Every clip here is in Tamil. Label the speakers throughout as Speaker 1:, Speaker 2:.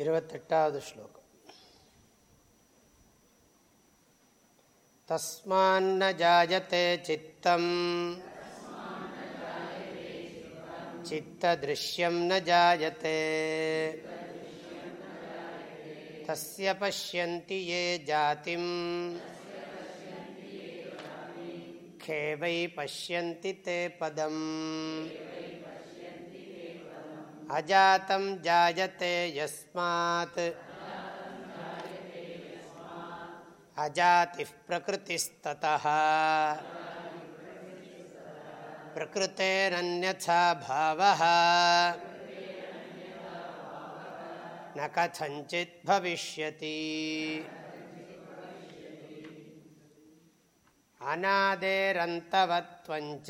Speaker 1: इरुवत्तेट्टावद् श्लोकम् तस्मान्न जायते चित्तम् चित्तदृश्यं न तस्य पश्यन्ति ये जातिम् खे वै पश्यन्ति ते पदम् अजातं जायते यस्मात् अजातिः प्रकृतिस्ततः प्रकृतेरन्यथा भावः न कथञ्चित् भविष्यति अनादेरन्तवत्वञ्च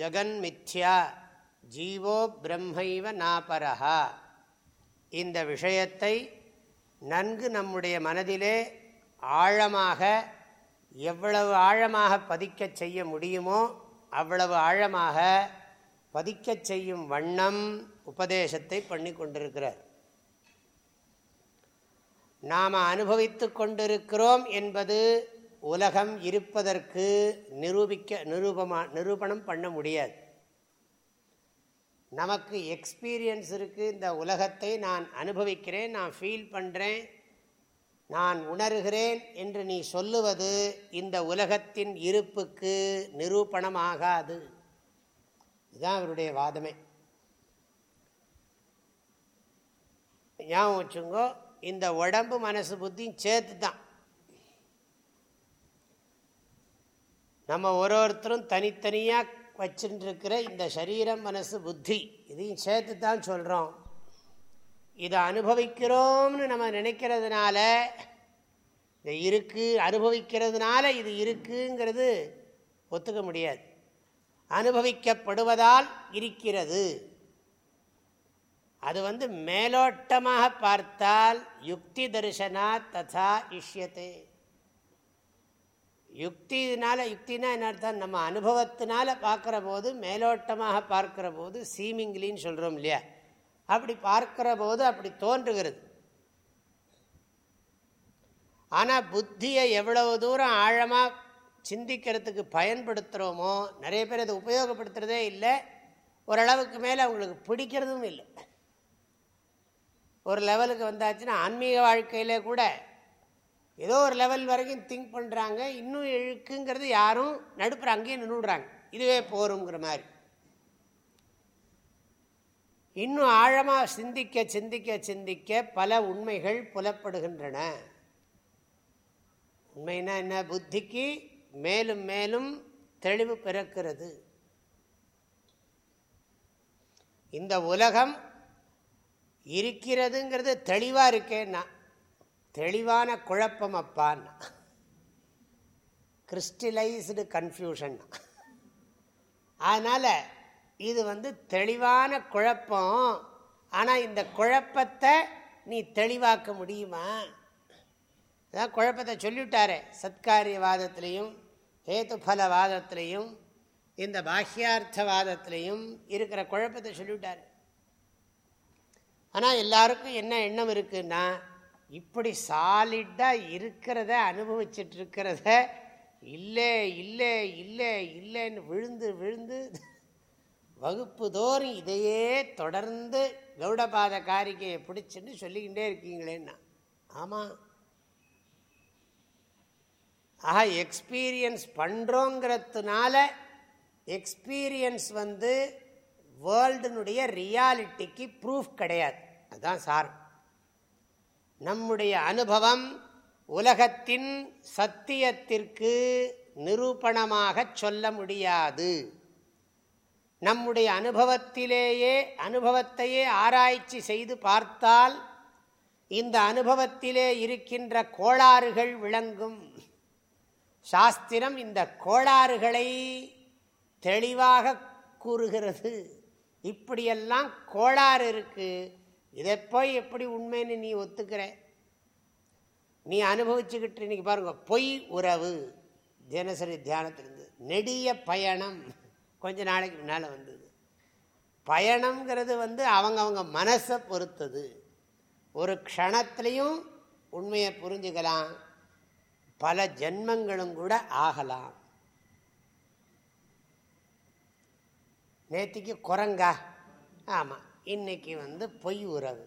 Speaker 1: ஜெகன்மித்யா ஜீவோ பிரம்மைவ நாபரஹா. இந்த விஷயத்தை நன்கு நம்முடைய மனதிலே ஆழமாக எவ்வளவு ஆழமாக பதிக்க செய்ய முடியுமோ அவ்வளவு ஆழமாக பதிக்க செய்யும் வண்ணம் உபதேசத்தை பண்ணி கொண்டிருக்கிறார். நாம் அனுபவித்து கொண்டிருக்கிறோம் என்பது உலகம் இருப்பதற்கு நிரூபிக்க நிரூபமா நிரூபணம் பண்ண முடியாது. நமக்கு எக்ஸ்பீரியன்ஸ் இருக்குது இந்த உலகத்தை நான் அனுபவிக்கிறேன் நான் ஃபீல் பண்ணுறேன் நான் உணர்கிறேன் என்று நீ சொல்லுவது இந்த உலகத்தின் இருப்புக்கு நிரூபணமாகாது. இதுதான் அவருடைய வாதமே. ஞாபகம் வச்சுங்கோ இந்த உடம்பு மனசு புத்தியும் சேர்த்து தான் நம்ம ஒரு ஒருத்தரும் தனித்தனியாக வச்சுருக்கிற இந்த சரீரம் மனசு புத்தி இதையும் சேர்த்து தான் சொல்கிறோம் இதை அனுபவிக்கிறோம்னு நம்ம நினைக்கிறதுனால இது இருக்குது அனுபவிக்கிறதுனால இது இருக்குங்கிறது ஒத்துக்க முடியாது. அனுபவிக்கப்படுவதால் இருக்கிறது. அது வந்து மேலோட்டமாக பார்த்தால் யுக்தி தரிசனா ததா இஷ்யத்தை யுக்தினால யுக்தினா என்ன அர்த்தம்? நம்ம அனுபவத்தினால பார்க்குற போது மேலோட்டமாக பார்க்குற போது சீமிங்லின்னு சொல்கிறோம் இல்லையா? அப்படி பார்க்குற போது அப்படி தோன்றுகிறது. ஆனால் புத்தியை எவ்வளவு தூரம் ஆழமாக சிந்திக்கிறதுக்கு பயன்படுத்துகிறோமோ நிறைய பேர் அதை உபயோகப்படுத்துகிறதே இல்லை. ஓரளவுக்கு மேலே அவங்களுக்கு பிடிக்கிறதும் இல்லை. ஒரு லெவலுக்கு வந்தாச்சுன்னா ஆன்மீக வாழ்க்கையிலே கூட ஏதோ ஒரு லெவல் வரைக்கும் திங்க் பண்ணுறாங்க இன்னும் இழுக்குங்கிறது யாரும் நடுப்புற அங்கேயே நின்றுடுறாங்க இதுவே போருங்கிற மாதிரி. இன்னும் ஆழமாக சிந்திக்க சிந்திக்க சிந்திக்க பல உண்மைகள் புலப்படுகின்றன. உண்மைனா என்ன? புத்திக்கு மேலும் மேலும் தெளிவு பிறக்கிறது. இந்த உலகம் இருக்கிறதுங்கிறது தெளிவாக இருக்கேன்னா தெளிவான குழப்பம் அப்பான்னா கிறிஸ்டலைஸ்டு கன்ஃபியூஷன் அதனால் இது வந்து தெளிவான குழப்பம். ஆனால் இந்த குழப்பத்தை நீ தெளிவாக்க முடியுமா? அதான் குழப்பத்தை சொல்லிவிட்டாரே சத்காரியவாதத்திலையும் ஹேத்துஃபலவாதத்திலையும் இந்த பாஹ்யார்த்தவாதத்திலையும் இருக்கிற குழப்பத்தை சொல்லிவிட்டார். ஆனால் எல்லாருக்கும் என்ன எண்ணம் இருக்குன்னா இப்படி சாலிட்டாக இருக்கிறத அனுபவிச்சுட்டு இருக்கிறத இல்லை இல்லை இல்லை இல்லைன்னு விழுந்து விழுந்து வகுப்பு தோறும் இதையே தொடர்ந்து கௌடபாத காரிக்கையை பிடிச்சின்னு சொல்லிக்கிட்டே இருக்கீங்களேன்னா. ஆமாம் ஆஹா எக்ஸ்பீரியன்ஸ் பண்ணுறோங்கிறதுனால எக்ஸ்பீரியன்ஸ் வந்து வேர்ல்டுனுடைய ரியாலிட்டிக்கு ப்ரூஃப் கிடையாது. அதுதான் சார் நம்முடைய அனுபவம் உலகத்தின் சத்தியத்திற்கு நிரூபணமாக சொல்ல முடியாது. நம்முடைய அனுபவத்திலேயே அனுபவத்தையே ஆராய்ச்சி செய்து பார்த்தால் இந்த அனுபவத்திலே இருக்கின்ற கோளாறுகள் விளங்கும். சாஸ்திரம் இந்த கோளாறுகளை தெளிவாக கூறுகிறது. இப்படியெல்லாம் கோளாறு இருக்குது இதை போய் எப்படி உண்மைன்னு நீ ஒத்துக்கிற? நீ அனுபவிச்சுக்கிட்டு இன்னைக்கு பாருங்க பொய் உறவு தினசரி தியானத்திலிருந்து நெடிய பயணம் கொஞ்ச நாளைக்கு முன்னால் வந்தது. பயணம்ங்கிறது வந்து அவங்க அவங்க மனசை பொறுத்தது. ஒரு க்ஷணத்துலேயும் உண்மையை புரிஞ்சுக்கலாம். பல ஜென்மங்களும் கூட ஆகலாம். நேற்றுக்கு குரங்கா? ஆமாம் இன்னைக்கு வந்து பொய் உறவு.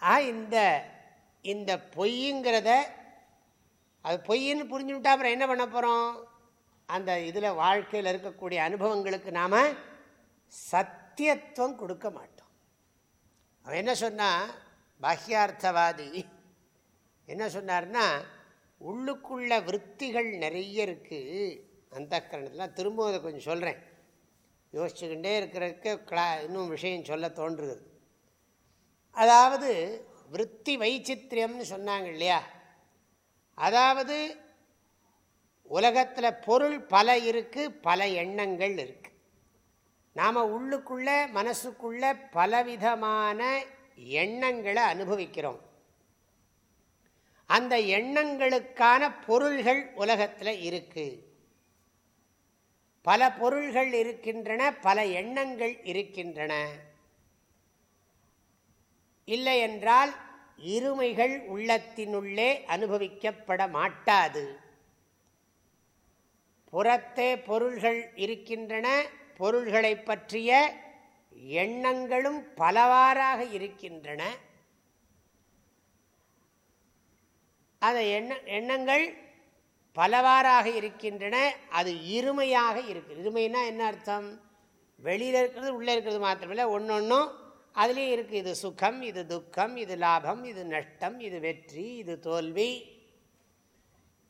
Speaker 1: ஆ இந்த இந்த பொய்ங்கிறத அது பொய்ன்னு புரிஞ்சுவிட்டா அப்புறம் என்ன பண்ண போகிறோம் அந்த இதில் வாழ்க்கையில் இருக்கக்கூடிய அனுபவங்களுக்கு நாம் சத்தியத்துவம் கொடுக்க மாட்டோம். அவன் என்ன சொன்னால் பாஹ்யார்த்தவாதி. என்ன சொன்னார்னா உள்ளுக்குள்ள விற்த்திகள் நிறைய இருக்குது அந்த கரணத்தில் திரும்ப அதை கொஞ்சம் சொல்கிறேன் யோசிச்சுக்கிட்டே இருக்கிறதுக்கு கிளா இன்னும் விஷயம் சொல்ல தோன்றுகிறது. அதாவது விற்பி வைச்சித்திரியம்னு சொன்னாங்க இல்லையா? அதாவது உலகத்தில் பொருள் பல இருக்குது பல எண்ணங்கள் இருக்குது நாம் உள்ளுக்குள்ளே மனசுக்குள்ளே பலவிதமான எண்ணங்களை அனுபவிக்கிறோம். அந்த எண்ணங்களுக்கான பொருள்கள் உலகத்தில் இருக்குது பல பொருள்கள் இருக்கின்றன பல எண்ணங்கள் இருக்கின்றன. இல்லை என்றால் இருமைகள் உள்ளத்தினுள்ளே அனுபவிக்கப்பட மாட்டாது. புறத்தே பொருள்கள் இருக்கின்றன பொருள்களை பற்றிய எண்ணங்களும் பலவாறாக இருக்கின்றன. அந்த எண்ண எண்ணங்கள் பலவாறாக இருக்கின்றன அது இருமையாக இருக்கு. இருமைனா என்ன அர்த்தம்? வெளியில் இருக்கிறது உள்ளே இருக்கிறது மாத்திரமில்லை ஒன்று ஒன்றும் அதுலேயும் இருக்குது இது சுகம் இது துக்கம் இது லாபம் இது நஷ்டம் இது வெற்றி இது தோல்வி.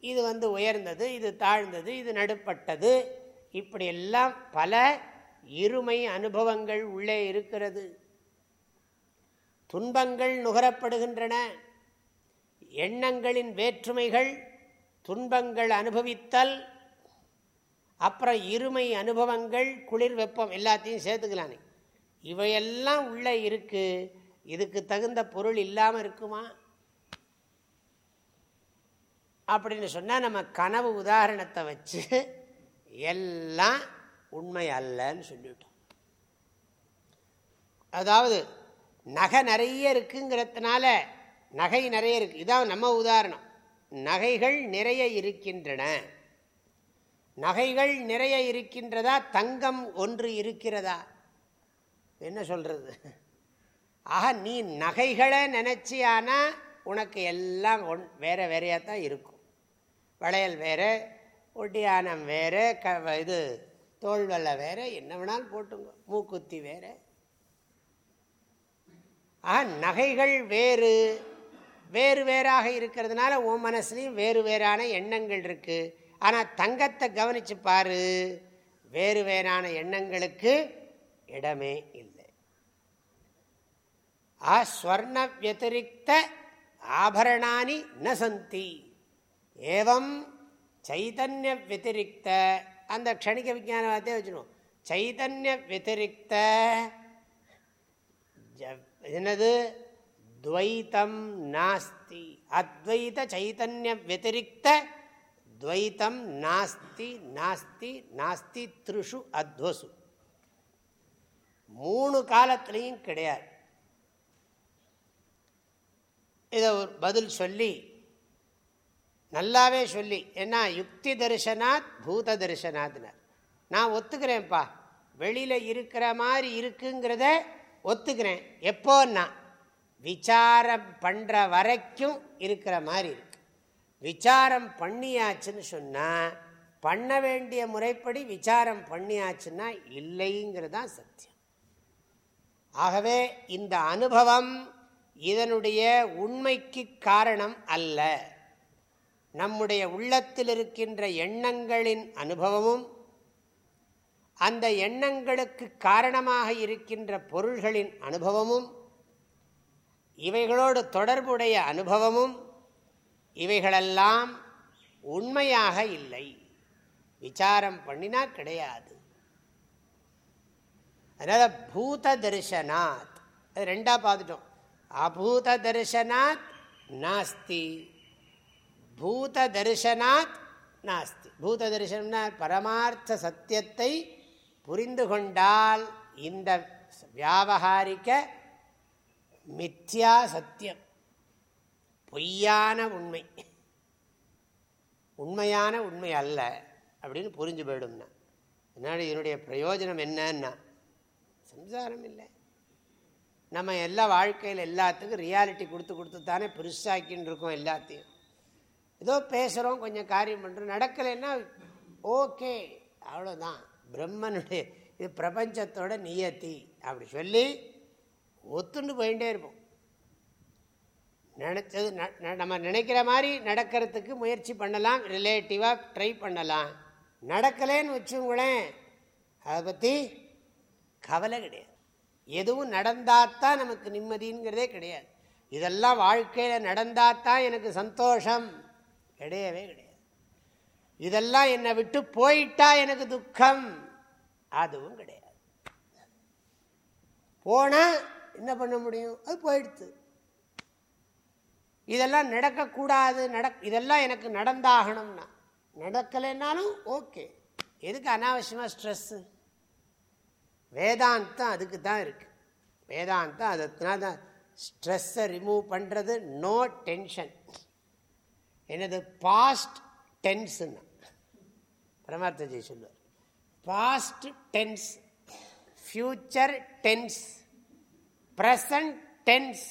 Speaker 1: இது வந்து உயர்ந்தது இது தாழ்ந்தது இது நடுப்பட்டது. இப்படியெல்லாம் பல இருமை அனுபவங்கள் உள்ளே இருக்கிறது. துன்பங்கள் நுகரப்படுகின்றன. எண்ணங்களின் வேற்றுமைகள் துன்பங்கள் அனுபவித்தல் அப்புறம் இருமை அனுபவங்கள் குளிர் வெப்பம் எல்லாத்தையும் சேர்த்துக்கலானே. இவையெல்லாம் உள்ளே இருக்குது இதுக்கு தகுந்த பொருள் இல்லாமல் இருக்குமா? அப்படின்னு சொன்னால் நம்ம கனவு உதாரணத்தை வச்சு எல்லாம் உண்மை அல்லன்னு சொல்லிவிட்டோம் அதாவது நகை நிறைய இருக்குங்கிறதுனால நகை நிறைய இருக்குது இதான் நம்ம உதாரணம். நகைகள் நிறைய இருக்கின்றன. நகைகள் நிறைய இருக்கின்றதா? தங்கம் ஒன்று இருக்கிறதா? என்ன சொல்கிறது ஆக நீ நகைகளை நினச்சியானா உனக்கு எல்லாம் ஒன் வேறு வேறையாக தான் இருக்கும். வளையல் வேறு ஒட்டியானம் வேறு க இது தோல்வல்ல வேறு என்ன வேணாலும் போட்டுங்க மூக்குத்தி வேறு. ஆக நகைகள் வேறு. வேறு வேறாக இருக்கிறதுனால உன் மனசுலையும் வேறு வேறான எண்ணங்கள் இருக்குது ஆனால் தங்கத்தை கவனித்து பாரு. வேறு வேறான எண்ணங்களுக்கு இடமே இல்லை. ஆ ஸ்வர்ண வத்திரிக்த ஆபரணானி ந சந்தி ஏவம் சைதன்ய வத்திரிக்த. அந்த க்ஷணிக விஜானவாதே வச்சுருவோம் சைதன்ய வத்திரிக்த. என்னது? துவைத்தம் நாஸ்தி. அத்வைத சைதன்ய வத்திரிக்த துவைத்தம் நாஸ்தி நாஸ்தி நாஸ்தி த்ரிஷு அத்வசு. மூணு காலத்திலையும் கிடையாது. இதை ஒரு பதில் சொல்லி நல்லாவே சொல்லி ஏன்னா யுக்தி தரிசனாத் பூத தரிசனாத்னர். நான் ஒத்துக்கிறேன்ப்பா. வெளியில் இருக்கிற மாதிரி இருக்குங்கிறத ஒத்துக்கிறேன். எப்போன்னா விசாரம் பண்ணுற வரைக்கும் இருக்கிற மாதிரி இருக்கு. விசாரம் பண்ணியாச்சுன்னு சொன்னால் பண்ண வேண்டிய முறைப்படி விசாரம் பண்ணியாச்சுன்னா இல்லைங்கிறது தான் சத்தியம். ஆகவே இந்த அனுபவம் இதனுடைய உண்மைக்கு காரணம் அல்ல. நம்முடைய உள்ளத்தில் இருக்கின்ற எண்ணங்களின் அனுபவமும் அந்த எண்ணங்களுக்கு காரணமாக இருக்கின்ற பொருள்களின் அனுபவமும் இவைகளோடு தொடர்புடைய அனுபவமும் இவைகளெல்லாம் உண்மையாக இல்லை. விசாரம் பண்ணினா கிடையாது. அதனால் பூத தரிசனாத் அது ரெண்டாக பார்த்துட்டோம். அபூத தரிசனாத் நாஸ்தி பூத தரிசனாத் நாஸ்தி. பூத தரிசனம்னா பரமார்த்த சத்தியத்தை புரிந்து கொண்டால் இந்த வியாபகாரிக்க மித்யா சத்தியம். பொய்யான உண்மை. உண்மையான உண்மை அல்ல அப்படின்னு புரிஞ்சு போயிடும்னா. அதனால் இதனுடைய பிரயோஜனம் என்னன்னா சம்சாரம் இல்லை. நம்ம எல்லா வாழ்க்கையில் எல்லாத்துக்கும் ரியாலிட்டி கொடுத்து கொடுத்து தானே பெருசாக்கின்னு இருக்கோம் எல்லாத்தையும். ஏதோ பேசுகிறோம் கொஞ்சம் காரியம் பண்ணுறோம் நடக்கலைன்னா ஓகே அவ்வளோதான் பிரம்மனுடைய இது பிரபஞ்சத்தோட நியத்தி அப்படி சொல்லி ஒத்துண்டு போயிட்டே இருப்போம். நினச்சது நம்ம நினைக்கிற மாதிரி நடக்கிறதுக்கு முயற்சி பண்ணலாம் ரிலேட்டிவாக ட்ரை பண்ணலாம். நடக்கலேன்னு வச்சுங்களேன் அதை பற்றி கவலை கிடையாது. எதுவும் நடந்தாத்தான் நமக்கு நிம்மதிங்கிறதே கிடையாது. இதெல்லாம் வாழ்க்கையில் நடந்தாத்தான் எனக்கு சந்தோஷம். கிடையவே கிடையாது. இதெல்லாம் என்னை விட்டு போயிட்டா எனக்கு துக்கம். அதுவும் கிடையாது. போனால் என்ன பண்ண முடியும்? அது போயிடுத்து. இதெல்லாம் நடக்கக்கூடாது நடக் இதெல்லாம் எனக்கு நடந்தாகணும்னா. நடக்கலைன்னாலும் ஓகே. எதுக்கு அனாவசியமாக ஸ்ட்ரெஸ்ஸு வேதாந்தம் அதுக்கு தான் இருக்குது வேதாந்தம் அதனால தான் ஸ்ட்ரெஸ்ஸை ரிமூவ் பண்ணுறது நோ டென்ஷன் எனது பாஸ்ட் டென்ஸுன்னு பரமார்த்தஜி சொல்லுவார். Past tense future tense present tense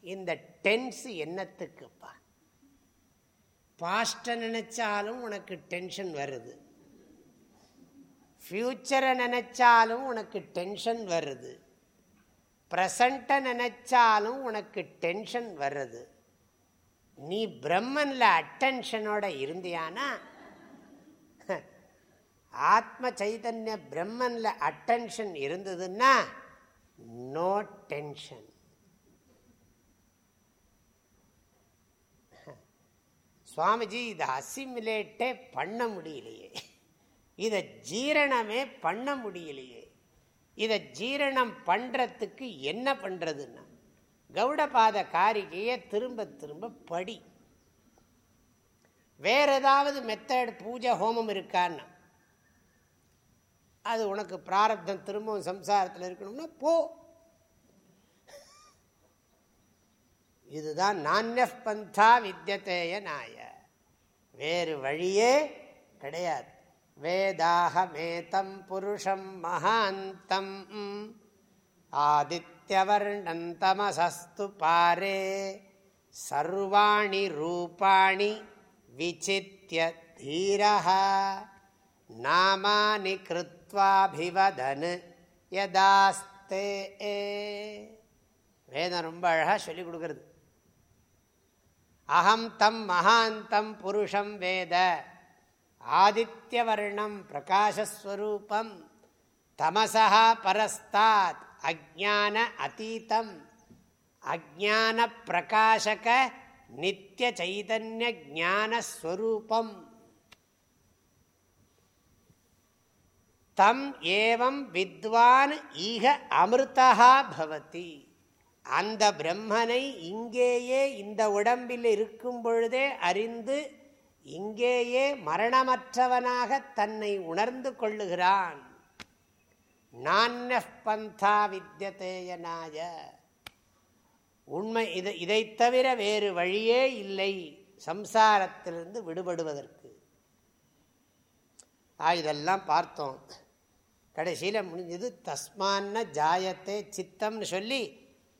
Speaker 1: இந்த டென்ஸ் என்னத்துக்குப்பா? பாஸ்ட்டை நினைச்சாலும் உனக்கு டென்ஷன் வருது. ஃப்யூச்சரை நினைச்சாலும் உனக்கு டென்ஷன் வருது. ப்ரெசண்ட்டை நினைச்சாலும் உனக்கு டென்ஷன் வருது. நீ பிரம்மன்ல அட்டென்ஷனோட இருந்தியானா? ஆத்ம சைதன்ய பிரம்மன்ல அட்டென்ஷன் இருந்ததுன்னா நோ டென்ஷன் சுவாமிஜி இதை அசிமிலேட்டே பண்ண முடியலையே. இதை ஜீரணமே பண்ண முடியலையே. இதை ஜீரணம் பண்ணுறதுக்கு என்ன பண்ணுறதுன்னா கௌடபாத காரிகையை திரும்ப திரும்ப படி. வேற ஏதாவது மெத்தட் பூஜை ஹோமம் இருக்கான்னா அது உனக்கு பிராரப்தம் திரும்பவும் சம்சாரத்தில் இருக்கணும்னா போ. இதுதான் நானிய பந்தா வித்தியதேய நாய. வேறு வழியே கிடையாது. வேதாகமேதம் புருஷம் மகாந்தம். ஆதித்யவர்ணன் தமசஸ்து பாரே. சர்வாணி ரூபாணி விசித்திய தீரः நாமானி கிருத் கிருத்வாபிவதன் யதாஸ்தே வேதம் ரொம்ப அழகாக சொல்லிக் கொடுக்கறது. அகம் தம் மகாந்தம் புருஷம் வேத ஆதித்யவர்ணம் பிரகாசஸ்வரூபம் தமசா பரஸ்தாத் அஜான அதீதம் அஜான பிரகாசக நித்திய சைதன்ய ஜானஸ்வரூபம் தம் ஏவம் வித்வான் ஈக அமிர்தா பவதி. அந்த பிரம்மனை இங்கேயே இந்த உடம்பில் இருக்கும் பொழுதே அறிந்து இங்கேயே மரணமற்றவனாக தன்னை உணர்ந்து கொள்ளுகிறான். நானிய பந்தா வித்தியதேயனாய உண்மை இதை இதை தவிர வேறு வழியே இல்லை சம்சாரத்திலிருந்து விடுபடுவதற்கு. இதெல்லாம் பார்த்தோம். கடைசியில் முடிஞ்சது தஸ்மான்ன ஜாயத்தை சித்தம்னு சொல்லி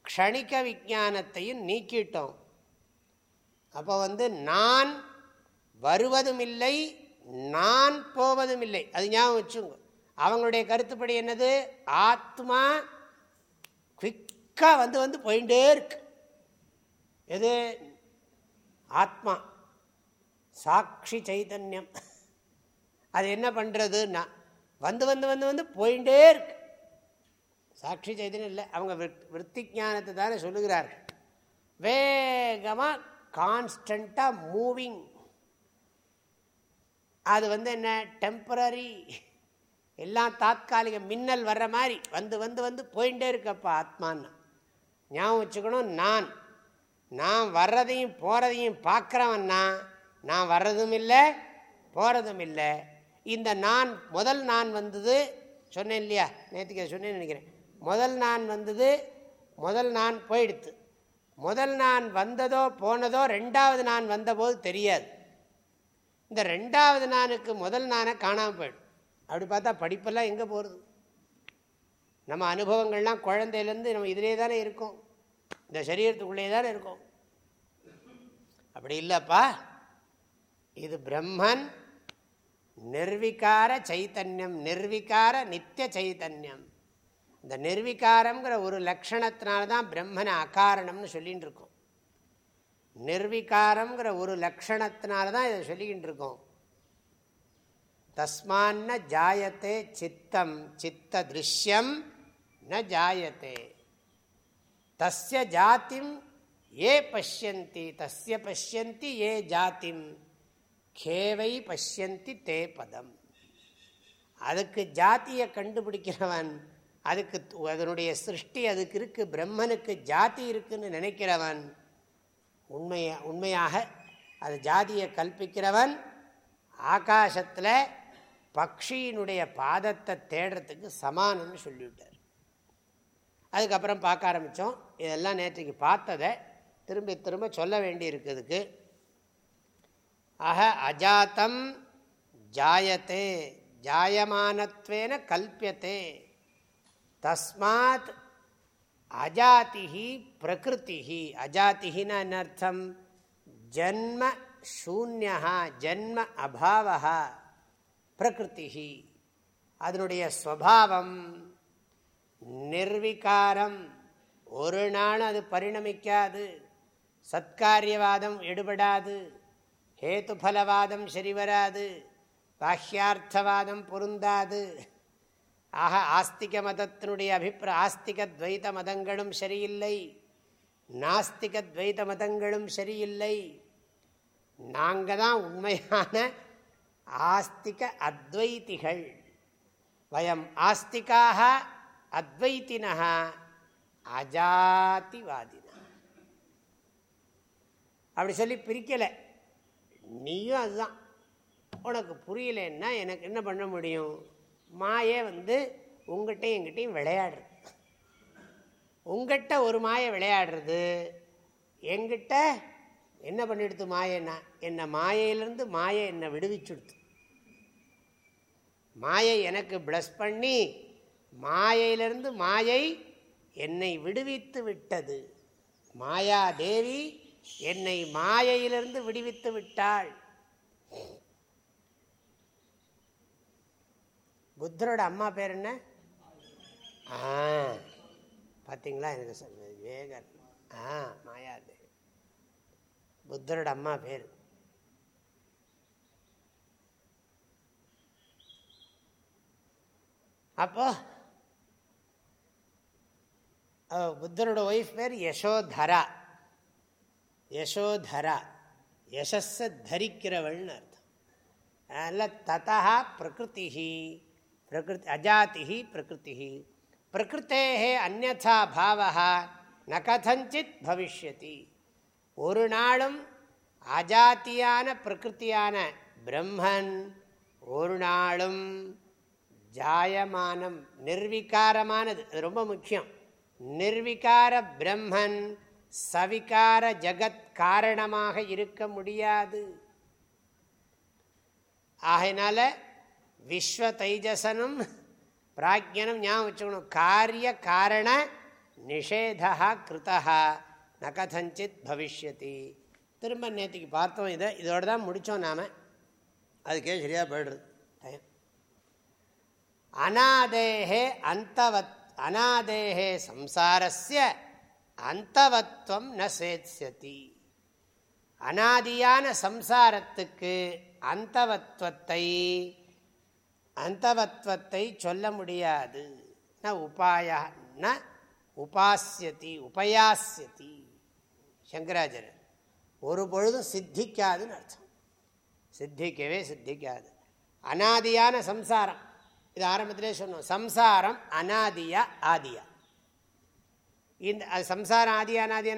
Speaker 1: க்ஷணிக்க விஜானத்தையும் நீக்கிட்டோம். அப்போ வந்து நான் வருவதும் இல்லை நான் போவதும் இல்லை அது ஞாபகம் வச்சுங்க அவங்களுடைய கருத்துப்படி என்னது? ஆத்மா குவிக்காக வந்து வந்து போயிட்டே இருக்கு. எது? ஆத்மா. சாட்சி சைதன்யம். அது என்ன பண்ணுறதுன்னா வந்து வந்து வந்து வந்து போயிட்டே இருக்கு. சாட்சி சைதன்யம் இல்லை. அவங்க விற்பி ஞானத்தை தானே சொல்லுகிறார்கள். வேகமாக கான்ஸ்டண்ட்டாக மூவிங் அது வந்து என்ன? டெம்பரரி எல்லாம் தாத்காலிக மின்னல் வர்ற மாதிரி வந்து வந்து வந்து போயிட்டே இருக்கப்பா ஆத்மான்னு. ஞாபகம் வச்சுக்கணும் நான். நான் வர்றதையும் போகிறதையும் பார்க்குறவன்னா நான். வர்றதும் இல்லை போகிறதும் இல்லை. இந்த நான் முதல் நான் வந்தது சொன்னேன் இல்லையா? நேற்றுக்கு சொன்னேன்னு நினைக்கிறேன். முதல் நான் வந்தது முதல் நான் போயிடுத்து. முதல் நான் வந்ததோ போனதோ ரெண்டாவது நான் வந்தபோது தெரியாது. இந்த ரெண்டாவது நானுக்கு முதல் நானை காணாமல் போயிடும். அப்படி பார்த்தா படிப்பெல்லாம் எங்கே போகிறது நம்ம அனுபவங்கள்லாம் குழந்தையிலேருந்து நம்ம இதிலே தானே இருக்கோம். இந்த சரீரத்துக்குள்ளே தானே இருக்கும். அப்படி இல்லைப்பா. இது பிரம்மன் நிர்விகார சைத்தன்யம் நிர்விகார நித்திய சைத்தன்யம். இந்த நிர்விகாரங்கிற ஒரு லக்ஷணத்தினால்தான் பிரம்மனை அகாரணம்னு சொல்லிகிட்டு இருக்கோம் நிர்விகாரங்கிற ஒரு லக்ஷணத்தினால்தான் இதை சொல்லிக்கிட்டு இருக்கோம் தஸ்மான்ன ஜாயத்தே சித்தம் சித்த திருஷ்யம் ந ஜாயத்தே. தஸ்ய ஜாத்திம் ஏ பசியந்தி தஸ்ய பசியந்தி ஏ ஜாத்திம். கேவை பஷ்யந்தி தே பதம். அதுக்கு ஜாத்தியை கண்டுபிடிக்கிறவன் அதுக்கு அதனுடைய சிருஷ்டி அதுக்கு இருக்கு பிரம்மனுக்கு ஜாதி இருக்குன்னு நினைக்கிறவன் உண்மைய உண்மையாக அது ஜாதியை கல்பிக்கிறவன் ஆகாசத்தில் பக்ஷியினுடைய பாதத்தை தேடுறதுக்கு சமானம்னு சொல்லிவிட்டார். அதுக்கப்புறம் பார்க்க ஆரம்பித்தோம் இதெல்லாம் நேற்றுக்கு பார்த்ததை திரும்ப திரும்ப சொல்ல வேண்டி இருக்குதுக்கு அஹ அஜாத்தம் ஜாயத்தே ஜாயமானத்வேன கல்பியத்தே. தஸ்மாத் அஜாத்திஹி பிரகிருத்திஹி. அஜாத்திகின்னு என்ன அர்த்தம்? ஜன்ம சூன்யா ஜன்ம அபாவா பிரகிருத்திஹி. அதனுடைய ஸ்வபாவம் நிர்விகாரம். ஒரு நாள் அது பரிணமிக்காது சத்காரியவாதம் எடுபடாது. ஹேத்துஃபலவாதம் சரி வராது பாஹ்யார்த்தவாதம் பொருந்தாது. ஆக ஆஸ்திக மதத்தினுடைய அபிப்பிர ஆஸ்திக துவைத மதங்களும் சரியில்லை. நாஸ்திக துவைத மதங்களும் சரியில்லை. நாங்கள் தான் உண்மையான ஆஸ்திக அத்வைத்திகள் வயம் ஆஸ்திக்காக அத்வைத்தினா அஜாதிவாதினா அப்படி சொல்லி பிரிக்கலை. நீயும் அதுதான் உனக்கு புரியலன்னா எனக்கு என்ன பண்ண முடியும்? மாயை வந்து உங்கள்கிட்டையும் எங்கிட்டையும் விளையாடுறது உங்ககிட்ட ஒரு மாயை விளையாடுறது. எங்கிட்ட என்ன பண்ணிடுது மாயன்னா? என்னை மாயையிலேருந்து மாயை என்னை விடுவிச்சுடுத்து. மாயை எனக்கு பிளஸ் பண்ணி மாயையிலிருந்து மாயை என்னை விடுவித்து விட்டது. மாயா தேவி என்னை மாயையிலிருந்து விடுவித்து விட்டாள். புத்தரோட அம்மா பேர் என்ன? ஆ பார்த்தீங்களா எனக்கு விவேகர். ஆ மாயாதேவி. புத்தரோட அம்மா பேர். அப்போ புத்தரோட ஒய்ஃப் பேர் யசோதரா. யசோதரா யசஸ தரிக்கிறவள்னு அர்த்தம் அதில் ததா பிரகிருதி பிரகிருதி அஜாதி பிரகிருதி பிரகிருத்தே அந்நா பாவா ந கதஞ்சித் பவிஷ்யதி ஒரு நாளும் அஜாத்தியான பிரகிருத்தியான பிரம்மன் ஒரு நாளும் ஜாயமானம் நிர்விகாரமானது அது ரொம்ப முக்கியம். நிர்விகார பிரம்மன் சவிகார ஜகத் காரணமாக இருக்க முடியாது. ஆகையினால விஸ்வ தைஜசனும் பிராஜ்யனும் ஞாபகம் வச்சுக்கணும். காரிய காரண நிஷேதா கிருத்தா நகதஞ்சித் பவிஷ்யதி. திரும்ப நேற்றுக்கு பார்த்தோம் இதை. இதோடு தான் முடித்தோம் நாம். அதுக்கே சரியாக போயிடுறது டைம். அநாதேகே அந்தவத் அனாதியான சம்சாரத்துக்கு அந்தவத்வத்தை அந்தவத்வத்தை சொல்ல முடியாது. ந உபாய ந உபாசியதி உபயாசியதி சங்கராச்சாரியர் ஒரு பொழுதும் சித்திக்காதுன்னு அர்த்தம். சித்திக்கவே சித்திக்காது. அனாதியான சம்சாரம் இது ஆரம்பத்திலே சொன்னோம். சம்சாரம் அனாதியா ஆதியா. இந்த அது சம்சாரம் ஆதி அனாதி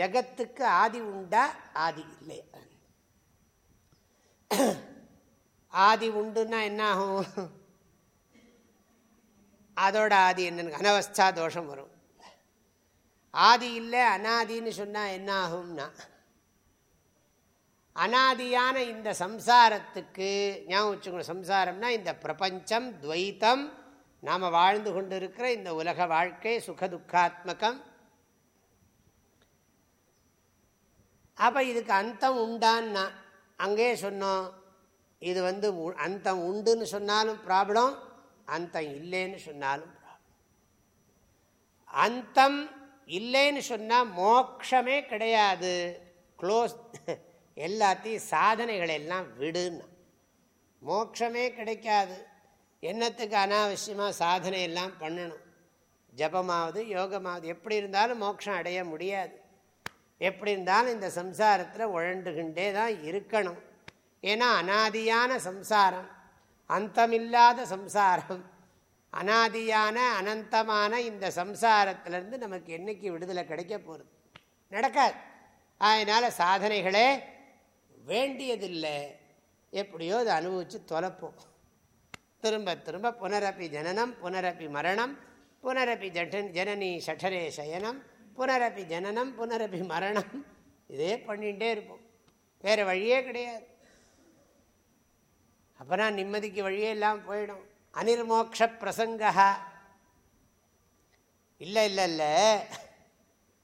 Speaker 1: ஜகத்துக்கு ஆதி உண்டா ஆதி இல்லை. ஆதி உண்டுன்னா என்ன ஆகும் அதோட ஆதி என்னன்னு அனவஸ்தா தோஷம் வரும். ஆதி இல்லை அனாதின்னு சொன்னால் என்ன ஆகும்னா அனாதியான இந்த சம்சாரத்துக்கு ஞாபகம் வச்சுக்கணும் சம்சாரம்னா இந்த பிரபஞ்சம் துவைத்தம் நாம் வாழ்ந்து கொண்டு இருக்கிற இந்த உலக வாழ்க்கை சுகதுக்காத்மகம் அப்போ இதுக்கு அந்தம் உண்டான்னா அங்கே சொன்னோம் இது வந்து அந்தம் உண்டுன்னு சொன்னாலும் ப்ராப்ளம் அந்தம் இல்லைன்னு சொன்னாலும் ப்ராப்ளம். அந்தம் இல்லைன்னு சொன்னால் மோக்ஷமே கிடையாது. க்ளோஸ் எல்லாத்தையும் சாதனைகள் எல்லாம் விடுன்னா. மோட்சமே கிடைக்காது. என்னத்துக்கு அனாவசியமாக சாதனை எல்லாம் பண்ணணும்? ஜபமாவது யோகமாவது எப்படி இருந்தாலும் மோட்சம் அடைய முடியாது. எப்படி இருந்தாலும் இந்த சம்சாரத்தில் உழண்டுகின்றே தான் இருக்கணும். ஏன்னா அனாதியான சம்சாரம் அந்தமில்லாத சம்சாரம் அனாதியான அனந்தமான இந்த சம்சாரத்திலேருந்து நமக்கு என்னைக்கு விடுதலை கிடைக்க போகிறது நடக்காது. அதனால் சாதனைகளே வேண்டியதில்லை. எப்படியோ அதை அனுபவித்து தொலைப்போம். திரும்ப திரும்ப புனரப்பி ஜனனம் புனரப்பி மரணம் புனரப்பி ஜட்டன் ஜனனி ஷட்டரே சயனம் புனரப்பி ஜனனம் புனரப்பி மரணம். இதே பண்ணிகிட்டே இருப்போம். வேறு வழியே கிடையாது. அப்போனா நிம்மதிக்கு வழியே இல்லாமல் போயிடும். அனிர்மோக்ஷ பிரசங்கா இல்லை இல்லை இல்லை.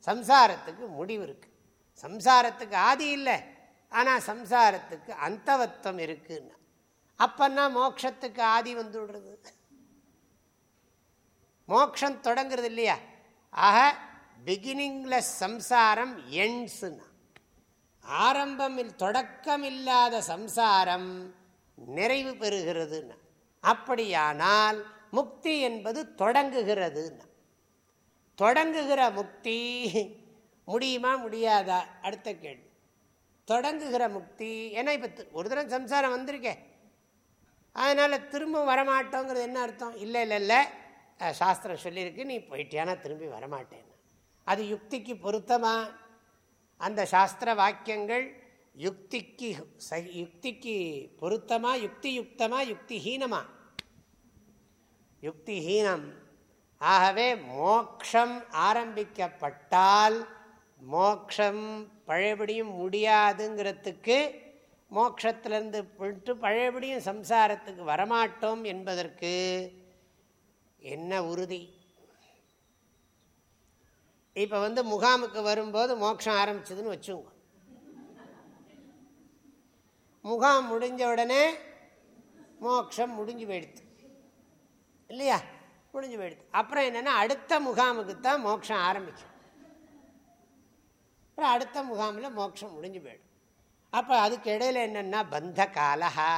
Speaker 1: சம்சாரத்துக்கு முடிவு இருக்கு. சம்சாரத்துக்கு ஆதி இல்லை. ஆனால் சம்சாரத்துக்கு அந்தவத்துவம் இருக்குன்னா. அப்பன்னா மோக்ஷத்துக்கு ஆதி வந்து விடுறது மோக்ஷம் தொடங்குறது இல்லையா? ஆக பிகினிங்லெஸ் சம்சாரம் எண்ட்ஸுன்னா ஆரம்பம் தொடக்கம் இல்லாத சம்சாரம் நிறைவு பெறுகிறதுன்னா. அப்படியானால் முக்தி என்பது தொடங்குகிறதுன்னா. தொடங்குகிற முக்தி முடியுமா முடியாதா? அடுத்த கேள்வி. தொடங்குகிற முக்தி ஏன்னா இப்போ ஒரு தடவை சம்சாரம் வந்திருக்கே. அதனால் திரும்ப வரமாட்டோங்கிறது என்ன அர்த்தம்? இல்லை இல்லை இல்லை. சாஸ்திரம் சொல்லியிருக்கு நீ போயிட்டியானா திரும்பி வரமாட்டேன் அது யுக்திக்கு பொருத்தமா? அந்த சாஸ்திர வாக்கியங்கள் யுக்திக்கு யுக்திக்கு பொருத்தமா? யுக்தி யுக்தமா யுக்திஹீனமா? யுக்திஹீனம். ஆகவே மோக்ஷம் ஆரம்பிக்கப்பட்டால் மோக்ஷம் பழையபடியும் முடியாதுங்கிறதுக்கு மோக்ஷத்திலிருந்து போயிட்டு பழையபடியும் சம்சாரத்துக்கு வரமாட்டோம் என்பதற்கு என்ன உறுதி? இப்போ வந்து முகாமுக்கு வரும்போது மோட்சம் ஆரம்பிச்சதுன்னு வச்சுங்க முகாம் முடிஞ்ச உடனே மோட்சம் முடிஞ்சு போயிடுது. இல்லையா? முடிஞ்சு போயிடுது. அப்புறம் என்னென்னா அடுத்த முகாமுக்கு தான் மோட்சம் ஆரம்பிக்கும். அப்புறம் அடுத்த முகாமில் மோட்சம் முடிஞ்சு போயிடும். அப்போ அதுக்கு இடையில என்னென்னா பந்த காலஹா.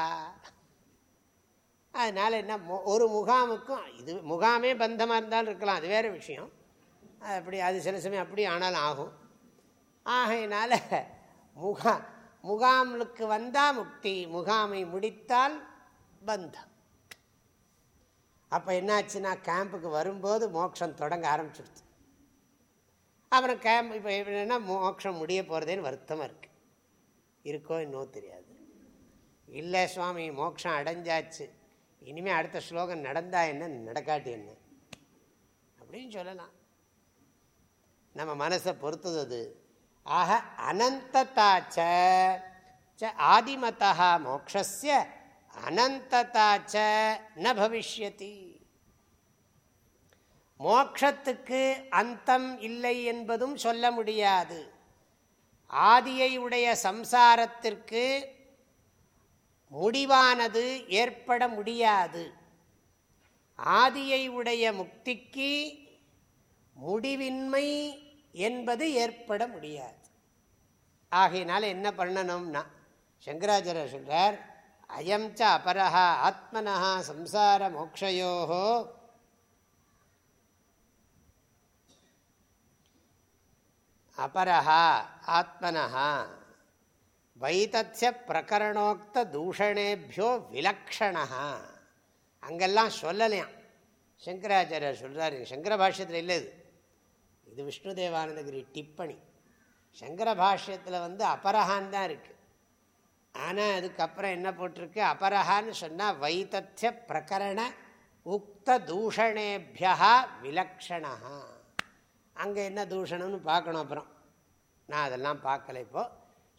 Speaker 1: அதனால் என்ன ஒரு முகாமுக்கும் இது முகாமே பந்தமாக இருந்தாலும் இருக்கலாம். அது வேறு விஷயம். அப்படி அது சில சமயம் அப்படி ஆனாலும் ஆகும். ஆகையினால முகா முகாமுக்கு வந்தால் முக்தி முகாமை முடித்தால் பந்தம். அப்போ என்னாச்சுன்னா கேம்புக்கு வரும்போது மோட்சம் தொடங்க ஆரம்பிச்சிடுச்சு. அப்புறம் கேம்ப் இப்போ என்னென்னா மோட்சம் முடிய போகிறதேன்னு வருத்தமாக இருக்குது இருக்கோ இன்னும் தெரியாது. இல்லை சுவாமி மோட்சம் அடைஞ்சாச்சு. இனிமேல் அடுத்த ஸ்லோகம் நடந்தா என்ன நடக்காட்டி என்ன? அப்படின்னு சொல்லலாம். நம்ம மனசை பொறுத்தது அது. ஆக அனந்ததாச்ச. ஆதிமதா மோக்ஷஸ்ய அனந்ததாச்ச ந பவிஷ்யதி. மோக்ஷத்துக்கு அந்தம் இல்லை என்பதும் சொல்ல முடியாது. ஆதியை உடைய சம்சாரத்திற்கு முடிவானது ஏற்பட முடியாது. ஆதியை உடைய முக்திக்கு முடிவின்மை என்பது ஏற்பட முடியாது. ஆகையினால என்ன பண்ணணும்னா சங்கராச்சாரியர் சொல்கிறார் அயம் ச அபரஹா ஆத்மனஹா சம்சார மோக்ஷயோகோ. அபரஹா ஆத்மனஹா வைத்திய பிரகரணோக்த தூஷணேபியோ விலக்ஷணா அங்கெல்லாம் சொல்லலையாம். சங்கராச்சாரியர் சொல்கிறார் சங்கர பாஷ்யத்தில் இல்லை இது. இது விஷ்ணு தேவானந்தகிரி டிப்பணி. சங்கர பாஷ்யத்தில் வந்து அபரஹான் தான் இருக்குது ஆனால் அதுக்கப்புறம் என்ன போட்டிருக்கு? அபரஹான்னு சொன்னால் வைத்தத்திய பிரகரண உக்த தூஷணேபியா விலக்ஷணா அங்கே என்ன தூஷணம்னு பார்க்கணும் அப்புறம். நான் அதெல்லாம் பார்க்கல இப்போது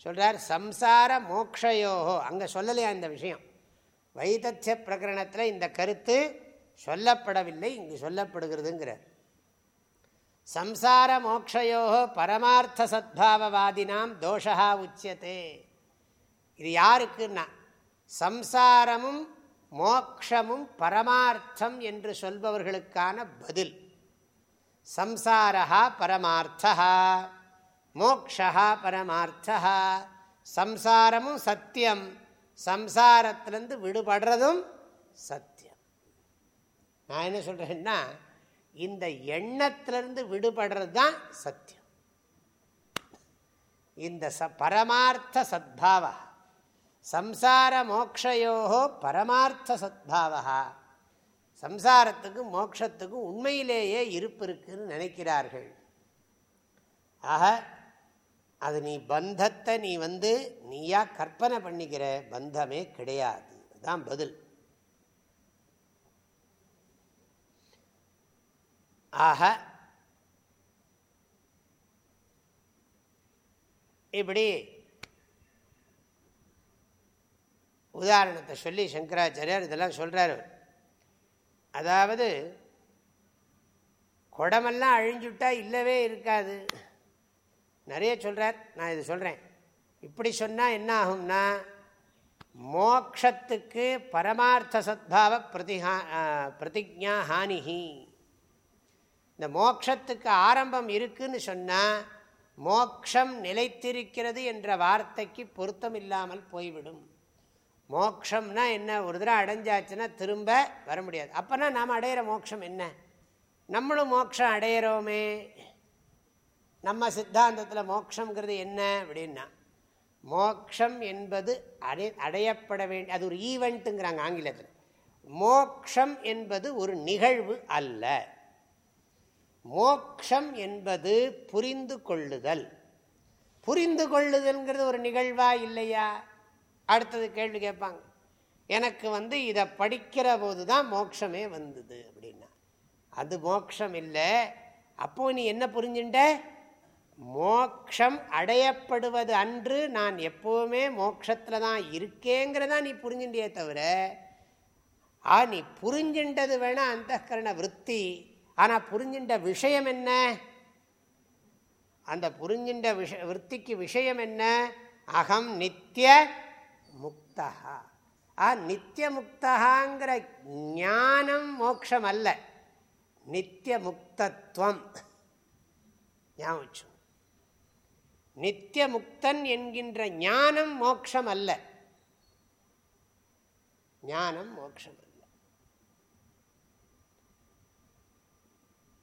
Speaker 1: சொல்கிறார் சம்சார மோக்ஷயோகோ. அங்கே சொல்லலையா இந்த விஷயம்? வைத்தத்திய பிரகரணத்தில் இந்த கருத்து சொல்லப்படவில்லை இங்கு சொல்லப்படுகிறதுங்கிறார். சம்சார மோக்ஷயோ பரமார்த்த சத்பாவவாதினாம் தோஷா உச்சியத்தே இது யாருக்குன்னா சம்சாரமும் மோக்ஷமும் பரமார்த்தம் என்று சொல்பவர்களுக்கான பதில். சம்சாரா பரமார்த்தா மோக்ஷா பரமார்த்தா சம்சாரமும் சத்தியம் சம்சாரத்திலேருந்து விடுபடுறதும் சத்தியம். நான் என்ன சொல்கிறேன்னா இந்த எண்ணத்திலிருந்து விடுபடுறது தான் சத்தியம். இந்த ச பரமார்த்த சத்பாவா சம்சார மோக்ஷயோகோ பரமார்த்த சத்பாவா சம்சாரத்துக்கும் மோக்ஷத்துக்கும் உண்மையிலேயே இருப்பு இருக்குன்னு நினைக்கிறார்கள். ஆக அது நீ பந்தத்தை நீ வந்து நீயா கற்பனை பண்ணிக்கிற பந்தமே கிடையாது. அதுதான் பதில். ஆக இப்படி உதாரணத்தை சொல்லி சங்கராச்சாரியார் இதெல்லாம் சொல்கிறார் அதாவது குடமெல்லாம் அழிஞ்சுட்டா இல்லவே இருக்காது. நிறைய சொல்கிறார் நான் இது சொல்கிறேன் இப்படி சொன்னால் என்ன ஆகும்னா மோக்ஷத்துக்கு பரமார்த்த சத்பாவ பிரதிஹா பிரதிஜா ஹானிஹி. இந்த மோக்ஷத்துக்கு ஆரம்பம் இருக்குன்னு சொன்னால் மோக்ஷம் நிலைத்திருக்கிறது என்ற வார்த்தைக்கு பொருத்தம் இல்லாமல் போய்விடும். மோக்ஷம்னா என்ன? ஒரு தடவை அடைஞ்சாச்சுன்னா திரும்ப வர முடியாது. அப்போனா நாம் அடையிற மோட்சம் என்ன? நம்மளும் மோட்சம் அடையிறோமே. நம்ம சித்தாந்தத்தில் மோக்ஷங்கிறது என்ன அப்படின்னா மோக்ஷம் என்பது அடை அடையப்பட வேண்டிய அது ஒரு ஈவெண்ட்டுங்கிறாங்க ஆங்கிலத்தில். மோக்ஷம் என்பது ஒரு நிகழ்வு அல்ல. மோக்ஷம் என்பது புரிந்து கொள்ளுதல். புரிந்து கொள்ளுதல்ங்கிறது ஒரு நிகழ்வா இல்லையா? அடுத்தது கேள்வி கேட்பாங்க. எனக்கு வந்து இதை படிக்கிற போது தான் மோட்சமே வந்தது அப்படின்னா. அது மோக்ஷம் இல்லை. அப்போ நீ என்ன புரிஞ்சுட்ட? மோக்ஷம் அடையப்படுவது அன்று நான் எப்போவுமே மோக்ஷத்தில் தான் இருக்கேங்கிறதா நீ புரிஞ்சுட்டியே தவிர ஆ நீ புரிஞ்சின்றது வேணால் அந்த கரண விற்பி ஆனால் புரிஞ்சின்ற விஷயம் என்ன? அந்த புரிஞ்சின்ற விஷ விற்பிக்கு விஷயம் என்ன? அகம் நித்திய முக்தா ஆ நித்திய முக்தகாங்கிற ஞானம் மோட்சம் அல்ல நித்திய முக்தத்துவம் ஞாபகம் நித்திய முக்தன் என்கின்ற ஞானம் மோக்ஷம் அல்ல ஞானம் மோக்ஷம் அல்ல